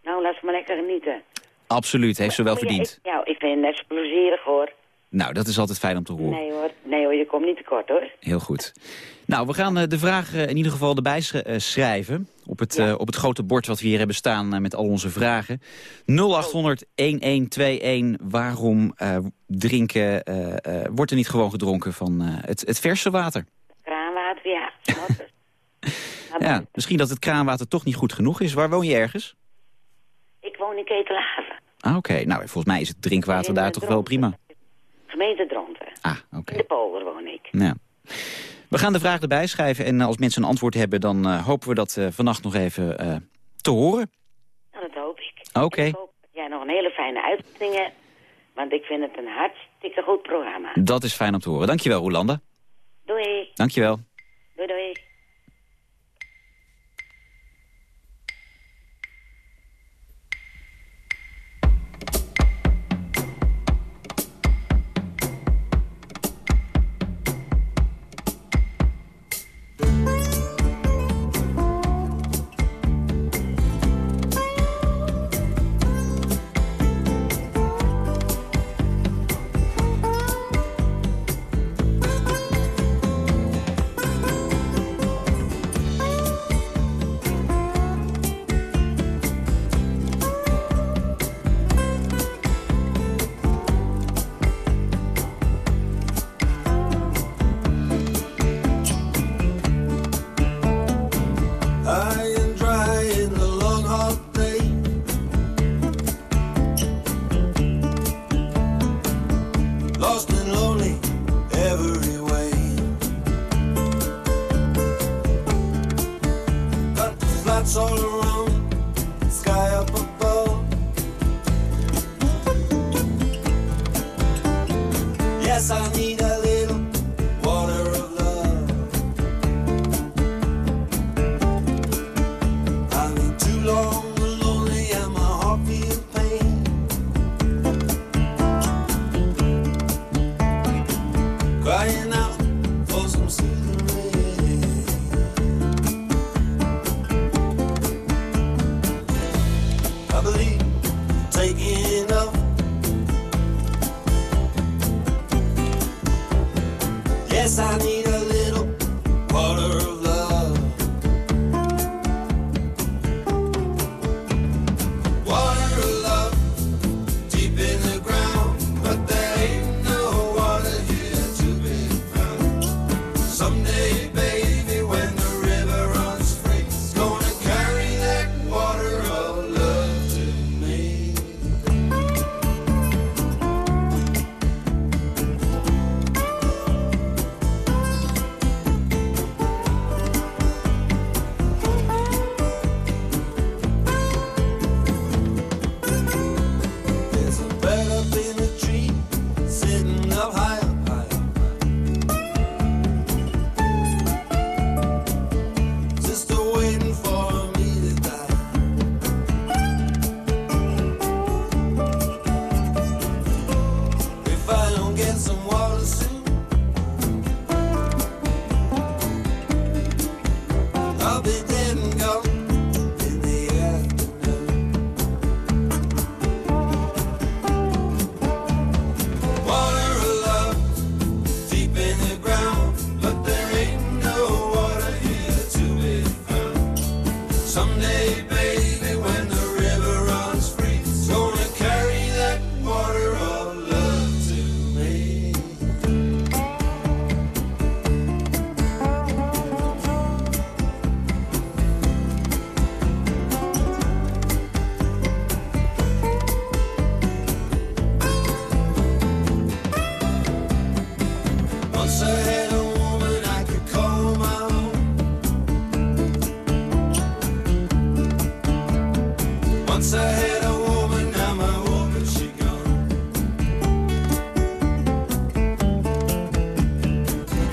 Speaker 15: Nou, laat ze maar lekker genieten.
Speaker 3: Absoluut, heeft ze wel
Speaker 15: Maar ja,
Speaker 3: verdiend.
Speaker 15: ik, nou, ik vind het net zo plezierig, hoor.
Speaker 3: Nou, dat is altijd fijn om te horen.
Speaker 15: Nee, hoor. Nee, hoor, je komt niet tekort, hoor.
Speaker 3: Heel goed. Nou, we gaan eh, de vraag eh, in ieder geval erbij eh, schrijven. Op het, op het grote bord wat we hier hebben staan met al onze vragen. 0800-1121. Waarom drinken, wordt er niet gewoon gedronken van het, het verse water?
Speaker 15: Kraanwater, ja.
Speaker 3: Ja, misschien dat het kraanwater toch niet goed genoeg is. Waar woon je ergens?
Speaker 15: ik woon in Ketelhaven.
Speaker 3: Ah, Oké, nou, volgens mij is het drinkwater
Speaker 15: In,
Speaker 3: daar toch wel prima.
Speaker 15: Gemeente Dronten.
Speaker 3: Ah, oké.
Speaker 15: In de polder woon ik.
Speaker 3: Ja. We gaan de vraag erbij schrijven en eh, als mensen een antwoord hebben... dan eh, hopen we dat eh, vannacht nog even te horen.
Speaker 15: Nou, dat hoop ik.
Speaker 3: Oké,
Speaker 15: ik hoop dat jij nog een hele fijne uitzending hebt. Want ik vind het een hartstikke goed programma.
Speaker 3: dat is fijn om te horen. Dankjewel, Rolanda.
Speaker 15: Doei.
Speaker 3: Dankjewel.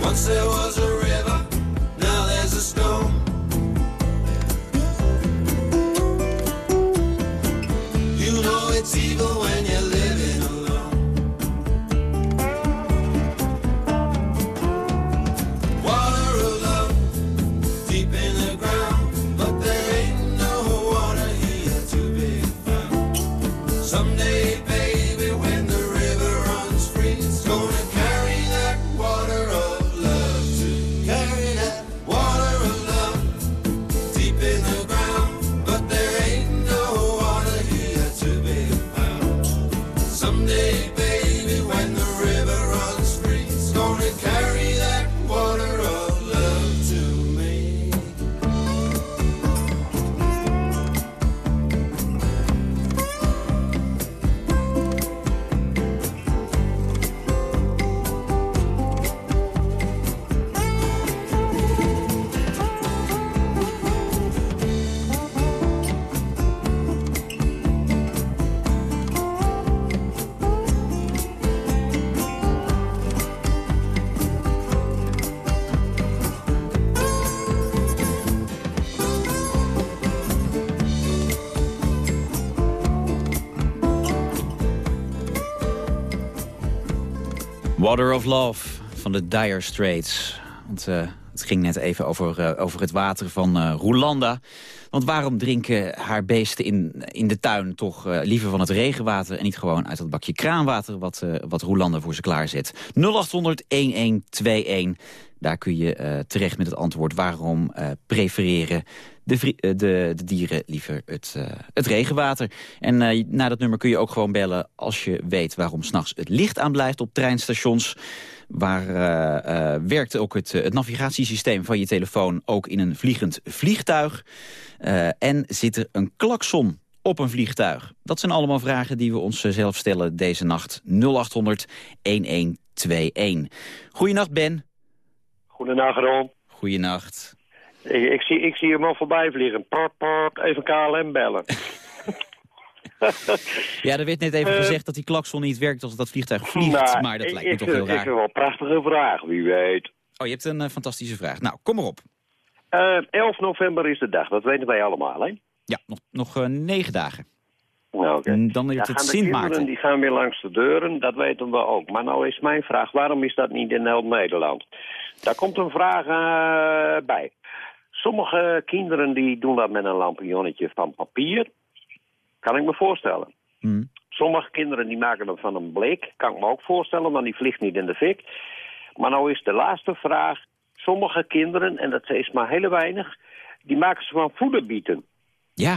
Speaker 17: Once there was a Water of Love
Speaker 3: van de Dire Straits. Want eh, het ging net even over, eh, over het water van Roelanda. Want waarom drinken haar beesten in, in de tuin toch liever van het regenwater... en niet gewoon uit het bakje kraanwater wat, eh, wat Roelanda voor ze klaarzet? 0800-1121. Daar kun je eh, terecht met het antwoord waarom eh, prefereren de, eh, de, de dieren liever het, het regenwater. En na dat nummer kun je ook gewoon bellen als je weet waarom s'nachts het licht aan blijft op treinstations. Waar werkt ook het, het navigatiesysteem van je telefoon ook in een vliegend vliegtuig? En zit er een klakson op een vliegtuig? Dat zijn allemaal vragen die we onszelf stellen deze nacht. 0800 1121. Goedenacht Ben.
Speaker 13: Goedenacht, Ron.
Speaker 3: Goedenacht.
Speaker 13: Ik, ik, zie, ik zie hem al voorbij vliegen. Pop, pop, even KLM bellen.
Speaker 3: Ja, er werd net even
Speaker 16: Eh.
Speaker 3: gezegd dat die klakson niet werkt als dat vliegtuig vliegt.
Speaker 16: Nou,
Speaker 3: maar dat
Speaker 16: ik-
Speaker 3: lijkt me toch heel
Speaker 16: Ik vind
Speaker 3: raar.
Speaker 16: wel een prachtige vraag, wie weet.
Speaker 3: Oh, je hebt een eh, fantastische vraag. Nou, kom maar op.
Speaker 16: Eh 11 november is de dag, dat weten wij allemaal, hè?
Speaker 3: Ja, nog, nog eh, negen dagen.
Speaker 16: Nou.
Speaker 3: Mm, Dan
Speaker 16: Ja, gaan
Speaker 3: het Sint Maarten.
Speaker 16: die gaan weer langs de deuren, dat weten we ook. Maar nou is mijn vraag, waarom is dat niet in heel Nederland? Daar komt een vraag eh, bij. Sommige kinderen die doen dat met een lampionnetje van papier. Kan ik me voorstellen.
Speaker 3: Mm.
Speaker 16: Sommige kinderen die maken dat van een blik. Kan ik me ook voorstellen, want die vliegt niet in de fik. Maar nou is de laatste vraag. Sommige kinderen, en dat is maar hele weinig... die maken ze van voederbieten.
Speaker 3: Ja.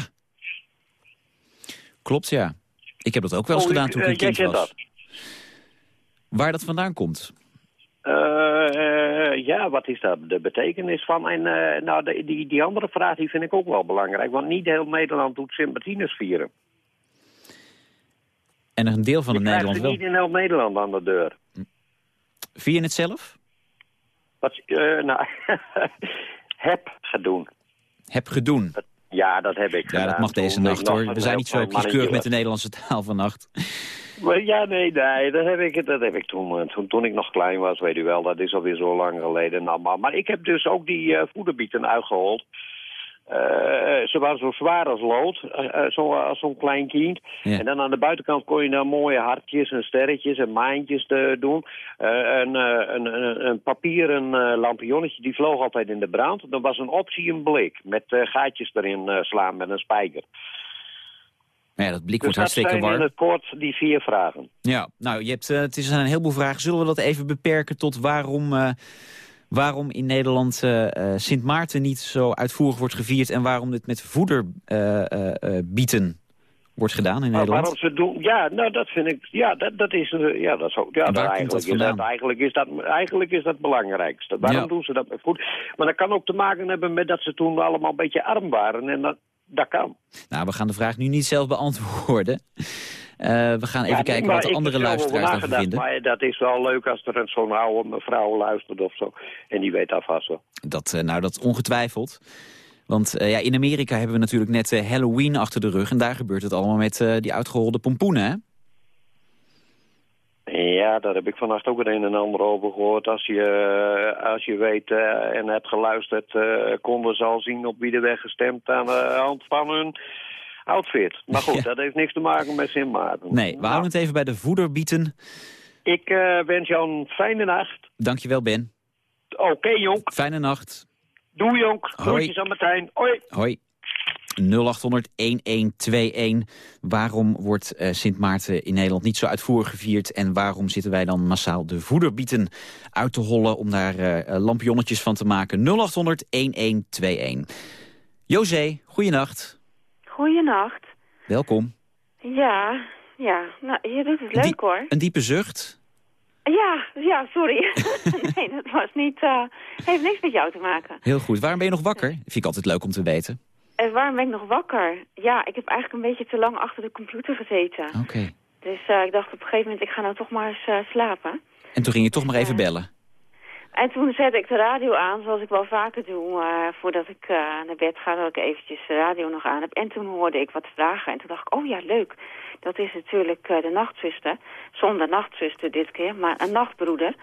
Speaker 3: Klopt, ja. Ik heb dat ook wel eens
Speaker 16: Oh,
Speaker 3: gedaan toen ik
Speaker 16: eh,
Speaker 3: een kind was. Waar dat vandaan komt?
Speaker 16: Eh, ja, wat is daar de betekenis van? En eh, nou, de- die, die andere vraag die vind ik ook wel belangrijk. Want niet heel Nederland doet Sint-Martinus vieren.
Speaker 3: En een deel van de Nederland wel.
Speaker 16: niet in heel Nederland aan de deur.
Speaker 3: Vind je het zelf?
Speaker 16: Wat, eh, nou, heb gedaan.
Speaker 3: Heb gedoen.
Speaker 16: Ja, dat heb ik
Speaker 3: Ja,
Speaker 16: gedaan.
Speaker 3: dat mag deze
Speaker 16: ik
Speaker 3: nacht hoor. We zijn niet zo kieskeurig met de Nederlandse taal vannacht.
Speaker 16: Maar ja, nee, nee, dat heb ik, dat heb ik toen, eh, toen, toen ik nog klein was, weet u wel. Dat is alweer zo lang geleden. Nou, maar, maar ik heb dus ook die eh, voederbieten uitgehold. Eh, ze waren zo zwaar als lood, eh, zo, als zo'n klein kind.
Speaker 3: Ja.
Speaker 16: En dan aan de buitenkant kon je dan mooie hartjes en sterretjes en maantjes doen. Een, een, een, een papieren lampionnetje, die vloog altijd in de brand. Er was een optie een blik, met gaatjes erin slaan met een spijker.
Speaker 3: Ja, dat blik
Speaker 16: Dus
Speaker 3: wordt hartstikke
Speaker 16: zijn in
Speaker 3: warm.
Speaker 16: het kort die vier vragen.
Speaker 3: Ja, nou, je hebt, het is een heleboel vragen. Zullen we dat even beperken tot waarom, waarom in Nederland eh, eh, Sint Maarten niet zo uitvoerig wordt gevierd... en waarom dit met voederbieten wordt gedaan in
Speaker 16: Maar
Speaker 3: Nederland?
Speaker 16: waarom ze doen? Ja, nou dat vind ik. Ja, dat, dat is. eh, Ja, dat is ook. Ja, dat
Speaker 3: komt
Speaker 16: eigenlijk,
Speaker 3: dat
Speaker 16: is dat, eigenlijk is dat. Eigenlijk is dat het belangrijkste. Waarom
Speaker 3: Ja.
Speaker 16: doen ze dat met voet? Maar dat kan ook te maken hebben met dat ze toen allemaal een beetje arm waren. En dat, dat kan.
Speaker 3: Nou, we gaan de vraag nu niet zelf beantwoorden. Eh, we gaan even
Speaker 16: Ja,
Speaker 3: kijken wat de andere
Speaker 16: er
Speaker 3: luisteraars daarvan vinden.
Speaker 16: Maar dat is wel leuk als er een zo'n oude mevrouw luistert of zo. En die weet dat vast wel.
Speaker 3: Dat, eh, nou, dat ongetwijfeld. Want eh, ja, in Amerika hebben we natuurlijk net Halloween achter de rug... en daar gebeurt het allemaal met die uitgerolde pompoenen, hè?
Speaker 16: Ja, daar heb ik vannacht ook het een en ander over gehoord. Als je, eh, als je weet eh, en hebt geluisterd, eh, konden ze al zien op wie er werd gestemd aan de hand van hun outfit. Maar goed,
Speaker 3: Ja.
Speaker 16: dat heeft niks te maken met Sint Maarten.
Speaker 3: Nee, we houden het even bij de voederbieten.
Speaker 16: Ik eh, wens jou een fijne nacht.
Speaker 3: Dankjewel, Ben.
Speaker 16: Oké, jonk.
Speaker 3: Fijne nacht.
Speaker 16: Doei, jonk. Groetjes aan Martijn. Hoi.
Speaker 3: Hoi. 0800-1121. Waarom wordt eh, Sint Maarten in Nederland niet zo uitvoerig gevierd... en waarom zitten wij dan massaal de voederbieten uit te hollen... om daar eh, lampionnetjes van te maken? 0800-1121. José, goeienacht.
Speaker 18: Goeienacht.
Speaker 3: Welkom.
Speaker 18: Ja, ja. Nou, doet het
Speaker 3: Die-
Speaker 18: leuk hoor.
Speaker 3: Een diepe zucht?
Speaker 18: Ja, ja, sorry. nee, dat was niet... heeft niks met jou te maken.
Speaker 3: Heel goed. Waarom ben je nog wakker? Vind ik altijd leuk om te weten.
Speaker 18: En waarom ben ik nog wakker? Ja, ik heb eigenlijk een beetje te lang achter de computer gezeten.
Speaker 3: Oké.
Speaker 18: Dus eh, ik dacht op een gegeven moment, ik ga nou toch maar eens eh, slapen.
Speaker 3: En toen ging je toch maar even bellen.
Speaker 18: En toen zette ik de radio aan, zoals ik wel vaker doe, voordat ik eh, naar bed ga, dat ik eventjes de radio nog aan heb. En toen hoorde ik wat vragen en toen dacht ik, oh ja, leuk. Dat is natuurlijk eh, de nachtzuster, zonder nachtzuster dit keer, maar een nachtbroeder.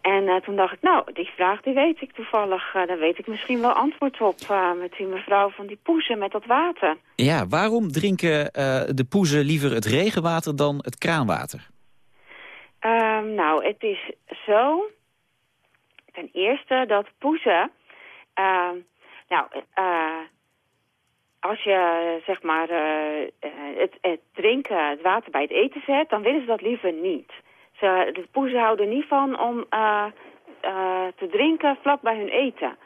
Speaker 18: En eh, toen dacht ik, nou, die vraag die weet ik toevallig, daar weet ik misschien wel antwoord op. met die mevrouw van die poezen met dat water.
Speaker 3: Ja, waarom drinken de poezen liever het regenwater dan het kraanwater?
Speaker 18: Ehm, nou, het is zo. Ten eerste dat poezen. ehm, nou, eh, als je zeg maar eh, eh, het, het drinken, het water bij het eten zet, dan willen ze dat liever niet. Ze, de poezen houden niet van om eh, eh, te drinken vlak bij hun eten.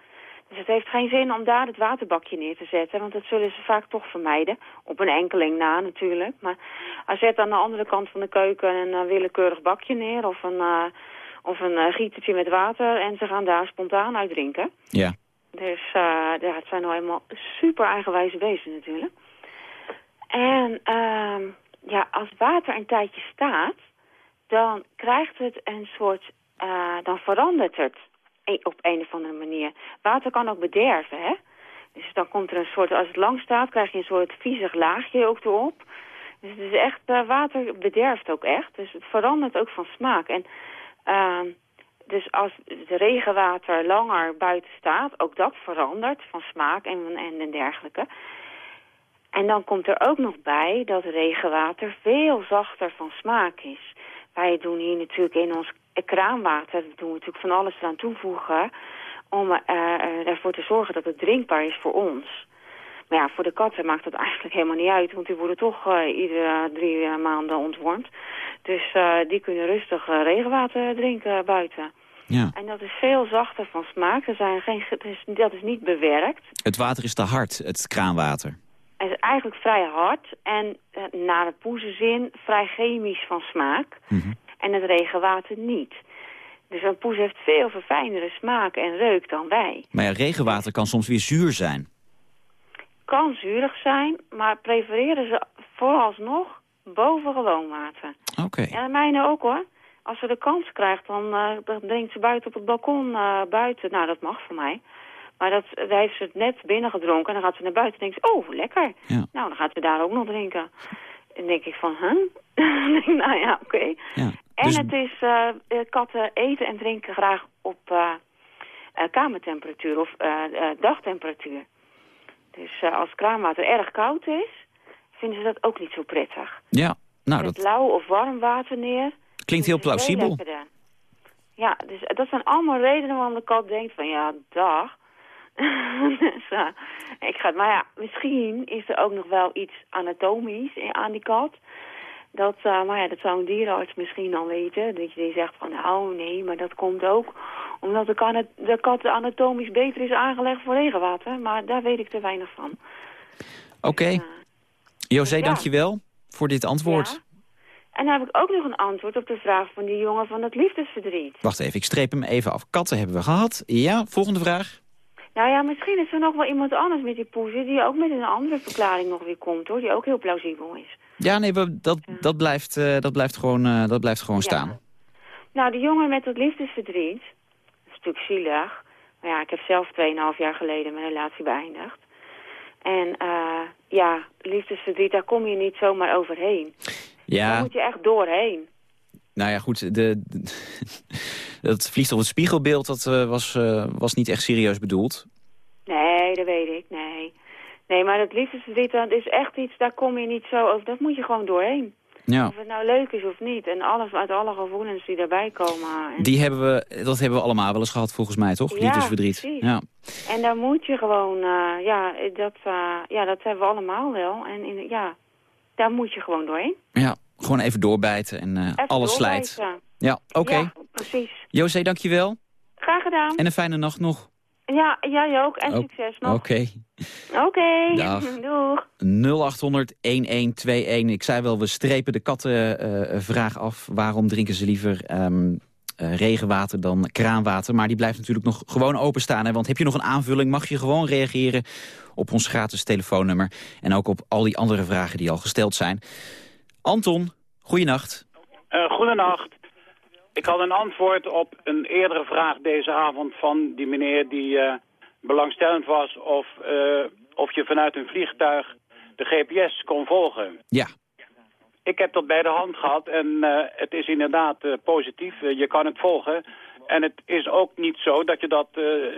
Speaker 18: Dus het heeft geen zin om daar het waterbakje neer te zetten, want dat zullen ze vaak toch vermijden. Op een enkeling na natuurlijk. Maar hij zet aan de andere kant van de keuken een eh, willekeurig bakje neer of een, eh, of een eh, gietertje met water en ze gaan daar spontaan uit drinken.
Speaker 3: Ja.
Speaker 18: Dus eh, ja, het zijn nou helemaal super eigenwijze beesten natuurlijk. En ehm, ja, als water een tijdje staat, dan krijgt het een soort, eh, dan verandert het e- op een of andere manier. Water kan ook bederven, hè. Dus dan komt er een soort, als het lang staat, krijg je een soort viezig laagje ook erop. Dus het is echt, water bederft ook echt. Dus het verandert ook van smaak. En ehm, dus als het regenwater langer buiten staat, ook dat verandert van smaak en, en, en dergelijke. En dan komt er ook nog bij dat regenwater veel zachter van smaak is. Wij doen hier natuurlijk in ons kraanwater, doen we natuurlijk van alles eraan toevoegen... om eh, eh, ervoor te zorgen dat het drinkbaar is voor ons. Maar ja, voor de katten maakt dat eigenlijk helemaal niet uit... want die worden toch eh, iedere drie eh, maanden ontwormd. Dus eh, die kunnen rustig regenwater drinken buiten.
Speaker 3: Ja.
Speaker 18: En dat is veel zachter van smaak. Er zijn geen, dat is niet bewerkt.
Speaker 3: Het water is te hard, het kraanwater.
Speaker 18: Het is eigenlijk vrij hard en naar de poezenzin vrij chemisch van smaak. En het regenwater niet. Dus een poes heeft veel verfijndere smaak en reuk dan wij.
Speaker 3: Maar ja, regenwater kan soms weer zuur zijn.
Speaker 18: Kan zuurig zijn, maar prefereren ze vooralsnog boven gewoon water.
Speaker 3: Oké.
Speaker 18: Ja, de mijne ook hoor. Als ze de kans krijgt, dan, eh, dan drinkt ze buiten op het balkon eh, buiten. Nou, dat mag voor mij. Maar dat, daar heeft ze het net binnengedronken en dan gaat ze naar buiten en denkt ze, oh, lekker. Nou, dan gaat ze daar ook nog drinken. En denk ik van, huh? Nou ja, oké. En
Speaker 3: dus-
Speaker 18: het is, eh, eh, katten eten en drinken graag op eh, eh, kamertemperatuur of eh, eh, dagtemperatuur. Dus eh, als kraanwater erg koud is, vinden ze dat ook niet zo prettig.
Speaker 3: Ja, nou,
Speaker 18: Met
Speaker 3: dat
Speaker 18: lauw of warm water neer.
Speaker 3: klinkt heel plausibel.
Speaker 18: Ja, dus dat zijn allemaal redenen waarom de kat denkt van ja, dag. dus, eh, ik ga, maar ja, misschien is er ook nog wel iets anatomisch aan die kat. Dat, eh, maar ja, dat zou een dierenarts misschien dan weten. Dat je die zegt van nou nee, maar dat komt ook omdat de, de kat anatomisch beter is aangelegd voor regenwater. Maar daar weet ik te weinig van.
Speaker 3: Oké. José,
Speaker 18: ja.
Speaker 3: dankjewel voor dit antwoord.
Speaker 18: En dan heb ik ook nog een antwoord op de vraag van die jongen van het liefdesverdriet.
Speaker 3: Wacht even, ik streep hem even af. Katten hebben we gehad. Ja, volgende vraag.
Speaker 18: Nou ja, misschien is er nog wel iemand anders met die poezen... die ook met een andere verklaring nog weer komt, hoor. Die ook heel plausibel is.
Speaker 3: Ja, nee, we- dat, dat, blijft, eh, dat blijft gewoon, eh, dat blijft gewoon staan.
Speaker 18: Nou, die jongen met het liefdesverdriet... dat is natuurlijk zielig. Maar ja, ik heb zelf 2,5 jaar geleden mijn relatie beëindigd. En eh, ja, liefdesverdriet, daar kom je niet zomaar overheen. Daar
Speaker 3: Ja,
Speaker 18: moet je echt doorheen.
Speaker 3: nou ja, goed. De, de- dat vliegt op het spiegelbeeld, dat was, was niet echt serieus bedoeld.
Speaker 18: Nee, dat weet ik, nee. Nee, maar dat liefdesverdriet, dat is echt iets, daar kom je niet zo over. Dat moet je gewoon doorheen.
Speaker 3: Ja.
Speaker 18: Of het nou leuk is of niet. En alles uit alle gevoelens die daarbij komen. En,
Speaker 3: Die hebben we, dat hebben we allemaal wel eens gehad, volgens mij, toch?
Speaker 18: Ja,
Speaker 3: Liefdesverdriet.
Speaker 18: precies.
Speaker 3: Ja.
Speaker 18: en daar moet je gewoon, eh, ja, dat, eh, ja, dat hebben we allemaal wel. En in, ja, daar moet je gewoon doorheen.
Speaker 3: ja, gewoon even doorbijten en eh,
Speaker 18: Even
Speaker 3: alles slijt.
Speaker 18: doorbijten.
Speaker 3: Ja, oké.
Speaker 18: Ja, precies.
Speaker 3: José, dankjewel.
Speaker 18: Graag gedaan.
Speaker 3: En een fijne nacht nog.
Speaker 18: Ja, jij ook. En
Speaker 3: Oh,
Speaker 18: succes nog.
Speaker 3: Oké.
Speaker 18: Oké.
Speaker 3: Dag.
Speaker 18: Doeg.
Speaker 3: 0800-1121. Ik zei wel, we strepen de kattenvraag af. Waarom drinken ze liever ehm, eh, regenwater dan kraanwater? Maar die blijft natuurlijk nog gewoon openstaan. Hè? Want heb je nog een aanvulling, mag je gewoon reageren op ons gratis telefoonnummer. En ook op al die andere vragen die al gesteld zijn. Anton, goeienacht.
Speaker 19: Uh, goedenacht. Ik had een antwoord op een eerdere vraag deze avond van die meneer die eh, belangstellend was of, eh, of je vanuit een vliegtuig de GPS kon volgen.
Speaker 3: Ja.
Speaker 19: Ik heb dat bij de hand gehad en eh, het is inderdaad positief. Je kan het volgen. En het is ook niet zo dat je dat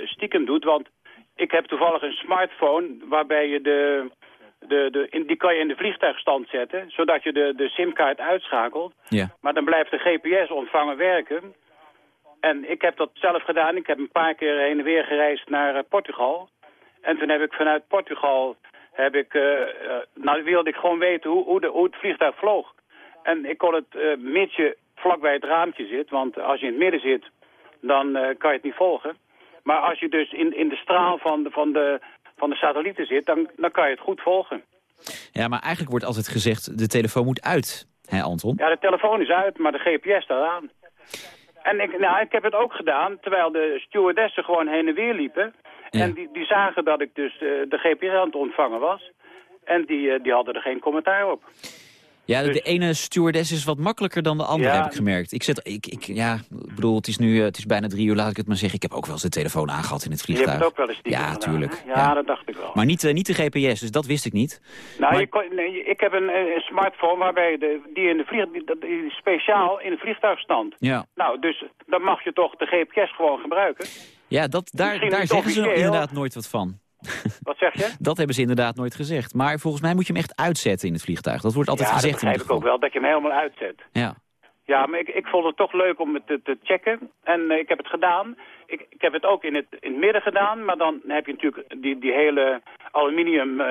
Speaker 19: stiekem doet, want ik heb toevallig een smartphone waarbij je de, de, de, in, die kan je in de vliegtuigstand zetten, zodat je de, de simkaart uitschakelt.
Speaker 3: Ja.
Speaker 19: Maar dan blijft de GPS-ontvanger werken. En ik heb dat zelf gedaan. Ik heb een paar keer heen en weer gereisd naar eh, Portugal. En toen heb ik vanuit Portugal, heb ik, eh, eh, nou wilde ik gewoon weten hoe, hoe, de, hoe het vliegtuig vloog. En ik kon het uh, mits je vlakbij het raampje zit, want als je in het midden zit, dan kan je het niet volgen. Maar als je dus in, in de straal van de, van, de, van de satellieten zit, dan, dan kan je het goed volgen.
Speaker 3: Ja, maar eigenlijk wordt altijd gezegd, de telefoon moet uit. Hè, Anton?
Speaker 19: Ja, de telefoon is uit, maar de GPS staat aan. En ik, nou, ik heb het ook gedaan, terwijl de stewardessen gewoon heen en weer liepen. Ja. En die, die zagen dat ik dus uh, de GPS aan het ontvangen was. En die, uh, die hadden er geen commentaar op.
Speaker 3: Ja, de
Speaker 19: Dus-
Speaker 3: ene stewardess is wat makkelijker dan de andere,
Speaker 19: Ja.
Speaker 3: heb ik gemerkt. Ik, zet, ik, ik, ja, ik bedoel, het is nu eh, het is bijna drie uur, laat ik het maar zeggen. Ik heb ook wel eens de telefoon aangehad in het
Speaker 19: Je
Speaker 3: vliegtuig.
Speaker 19: hebt het ook wel eens
Speaker 3: Ja,
Speaker 19: gedaan,
Speaker 3: tuurlijk.
Speaker 19: Ja, dat dacht ik wel.
Speaker 3: Maar niet, eh, niet de GPS, dus dat wist ik niet.
Speaker 19: Nou,
Speaker 3: Maar-
Speaker 19: je kon- nee, ik heb een, eh, een smartphone waarbij de, die, in de vlieg, die, dat- die speciaal in het vliegtuig stand.
Speaker 3: Ja,
Speaker 19: Nou, dus dan mag je toch de GPS gewoon gebruiken.
Speaker 3: ja dat, daar,
Speaker 19: Misschien
Speaker 3: daar zeggen ze inderdaad nooit wat van.
Speaker 19: Wat zeg je?
Speaker 3: Dat hebben ze inderdaad nooit gezegd. Maar volgens mij moet je hem echt uitzetten in het vliegtuig. Dat wordt altijd
Speaker 19: ja,
Speaker 3: gezegd
Speaker 19: dat
Speaker 3: in
Speaker 19: begrijp
Speaker 3: ieder
Speaker 19: ik ook wel, dat je hem helemaal uitzet.
Speaker 3: Ja.
Speaker 19: Ja, maar ik, ik vond het toch leuk om het te, te checken. En eh, ik heb het gedaan. Ik, ik heb het ook in het, in het midden gedaan. Maar dan heb je natuurlijk die, die hele aluminium eh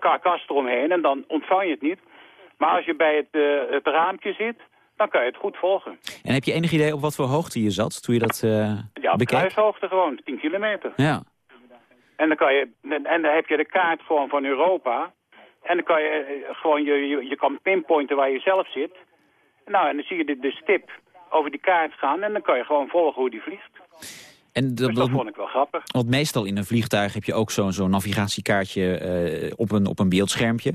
Speaker 19: karkas eromheen. En dan ontvang je het niet. Maar als je bij het, eh, het raampje zit, dan kan je het goed volgen.
Speaker 3: En heb je enig idee op wat voor hoogte je zat toen je dat eh
Speaker 19: Ja, op
Speaker 3: bekeek?
Speaker 19: kruishoogte gewoon, 10 kilometer.
Speaker 3: Ja.
Speaker 19: En dan, kan je, en dan heb je de kaart gewoon van Europa. En dan kan je eh, gewoon, je, je, je kan pinpointen waar je zelf zit. Nou, en dan zie je de, de stip over die kaart gaan. En dan kan je gewoon volgen hoe die vliegt.
Speaker 3: En dat,
Speaker 19: Dus dat vond ik wel grappig.
Speaker 3: Want meestal in een vliegtuig heb je ook zo'n zo'n navigatiekaartje eh, op, een, op een beeldschermpje.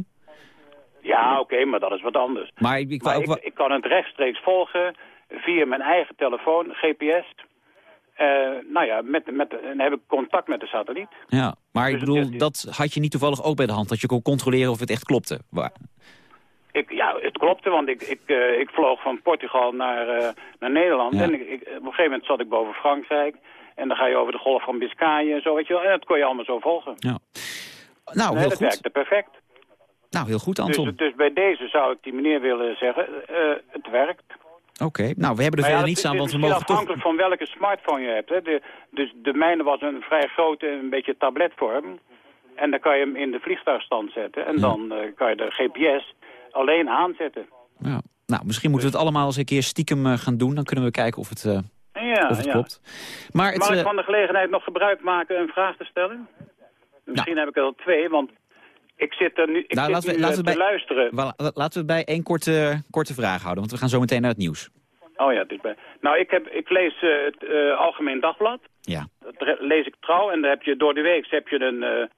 Speaker 19: Ja, oké, maar dat is wat anders.
Speaker 3: Maar ik, ik,
Speaker 19: Maar ik, ik kan het rechtstreeks volgen via mijn eigen telefoon, GPS. Eh, nou ja, met, met, dan heb ik contact met de satelliet.
Speaker 3: ja, maar ik
Speaker 19: Dus
Speaker 3: bedoel, dat had je niet toevallig ook bij de hand. Dat je kon controleren of het echt klopte. Waar-
Speaker 19: Ik, ja, het klopte, want ik, ik, eh, ik vloog van Portugal naar, eh, naar Nederland.
Speaker 3: Ja.
Speaker 19: En ik, ik- op een gegeven moment zat ik boven Frankrijk. En dan ga je over de golf van Biscayen en zo, weet je wel. En dat kon je allemaal zo volgen.
Speaker 3: Ja. Nou,
Speaker 19: Nee,
Speaker 3: heel
Speaker 19: dat
Speaker 3: goed.
Speaker 19: werkte perfect.
Speaker 3: Nou, heel goed, Anton.
Speaker 19: Dus, dus bij deze zou ik die meneer willen zeggen, het werkt.
Speaker 3: Oké, nou, we hebben er
Speaker 19: ja,
Speaker 3: verder
Speaker 19: het
Speaker 3: niets aan, want we mogen toch...
Speaker 19: afhankelijk van welke smartphone je hebt. Hè. De, dus de mijne was een vrij grote, een beetje tabletvorm. En dan kan je hem in de vliegtuigstand zetten. En dan eh, kan je de GPS alleen aanzetten.
Speaker 3: Ja. Nou, misschien moeten we het allemaal eens een keer stiekem eh, gaan doen. Dan kunnen we kijken of het, eh,
Speaker 19: Ja,
Speaker 3: of het
Speaker 19: ja.
Speaker 3: klopt. Maar het,
Speaker 19: Mag ik van de gelegenheid nog gebruik maken een vraag te stellen? Misschien heb ik er al twee, want ik zit er nu, ik
Speaker 3: Nou,
Speaker 19: zit
Speaker 3: laten we- laten
Speaker 19: eh, te luisteren.
Speaker 3: laten we bij één korte, korte vraag houden, want we gaan zo meteen naar het nieuws.
Speaker 19: Oh ja, is bij. Nou, ik, heb, ik lees eh, het eh, Algemeen Dagblad.
Speaker 3: Ja.
Speaker 19: Dat lees ik trouw en dan heb je door de week heb je een, een,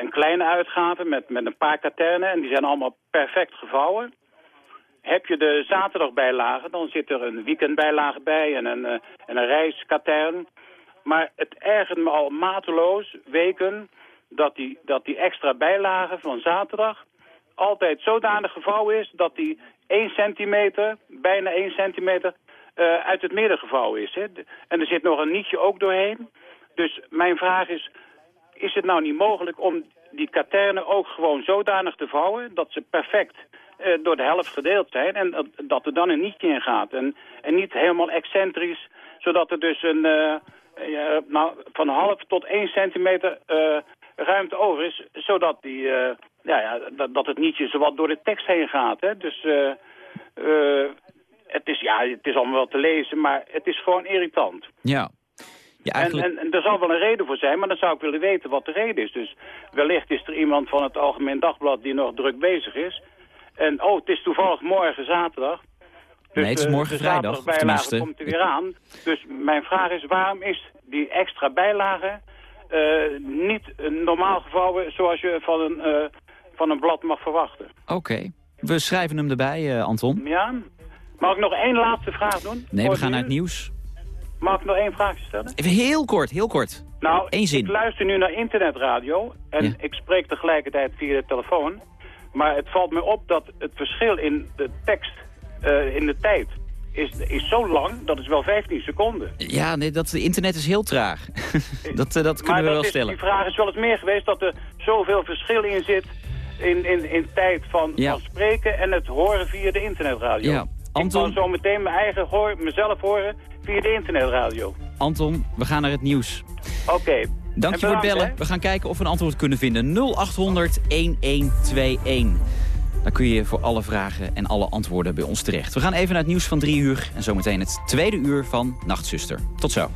Speaker 19: een kleine uitgave met, met een paar katernen. En die zijn allemaal perfect gevouwen. Heb je de zaterdagbijlage, dan zit er een weekendbijlage bij en een, en een reiskatern. Maar het ergert me al mateloos, weken, dat die, dat die extra bijlage van zaterdag altijd zodanig gevouwen is dat die 1 centimeter, bijna 1 centimeter, eh, uit het midden gevouwen is. Hè. En er zit nog een nietje ook doorheen. Dus mijn vraag is, is het nou niet mogelijk om die katernen ook gewoon zodanig te vouwen... dat ze perfect eh, door de helft gedeeld zijn en dat, er dan een nietje in gaat. En, en niet helemaal excentrisch, zodat er dus een, eh, nou, van half tot 1 centimeter ruimte over is... zodat die, eh, ja, ja, dat, dat het nietje zowat door de tekst heen gaat. Hè. Dus eh, eh, het, is, ja, het is allemaal wel te lezen, maar het is gewoon irritant.
Speaker 3: Ja. Ja, eigenlijk...
Speaker 19: En, en, en er zal wel een reden voor zijn, maar dan zou ik willen weten wat de reden is. Dus wellicht is er iemand van het Algemeen Dagblad die nog druk bezig is. En oh, het is toevallig morgen zaterdag. Dus,
Speaker 3: Nee, het is morgen vrijdag, tenminste-
Speaker 19: komt er weer aan. Dus mijn vraag is, waarom is die extra bijlage niet eh, normaal gevouwen zoals je van een, eh, van een blad mag verwachten?
Speaker 3: Oké, we schrijven hem erbij, eh, Anton.
Speaker 19: Ja? Mag ik nog één laatste vraag doen?
Speaker 3: Nee, we gaan naar het nieuws.
Speaker 19: Mag ik nog één vraagje stellen?
Speaker 3: Even heel kort, heel kort.
Speaker 19: Nou,
Speaker 3: Eén zin.
Speaker 19: ik luister nu naar internetradio en ik spreek tegelijkertijd via de telefoon. Maar het valt me op dat het verschil in de tekst, eh, in de tijd, is, is zo lang, dat is wel 15 seconden.
Speaker 3: Ja, nee, dat internet is heel traag. dat, eh, dat kunnen
Speaker 19: maar
Speaker 3: we
Speaker 19: dat
Speaker 3: wel
Speaker 19: is,
Speaker 3: stellen.
Speaker 19: die vraag is wel eens meer geweest dat er zoveel verschil in zit in, in, in tijd van,
Speaker 3: Ja.
Speaker 19: van spreken en het horen via de internetradio.
Speaker 3: Ja,
Speaker 19: Ik kan zo meteen mijn eigen hoor, mezelf horen via de internetradio.
Speaker 3: Anton, we gaan naar het nieuws.
Speaker 19: Oké.
Speaker 3: Dank je voor het bellen.
Speaker 19: hè.
Speaker 3: We gaan kijken of we een antwoord kunnen vinden. 0800 1121. Dan kun je voor alle vragen en alle antwoorden bij ons terecht. We gaan even naar het nieuws van drie uur. En zometeen het tweede uur van Nachtzuster. Tot zo.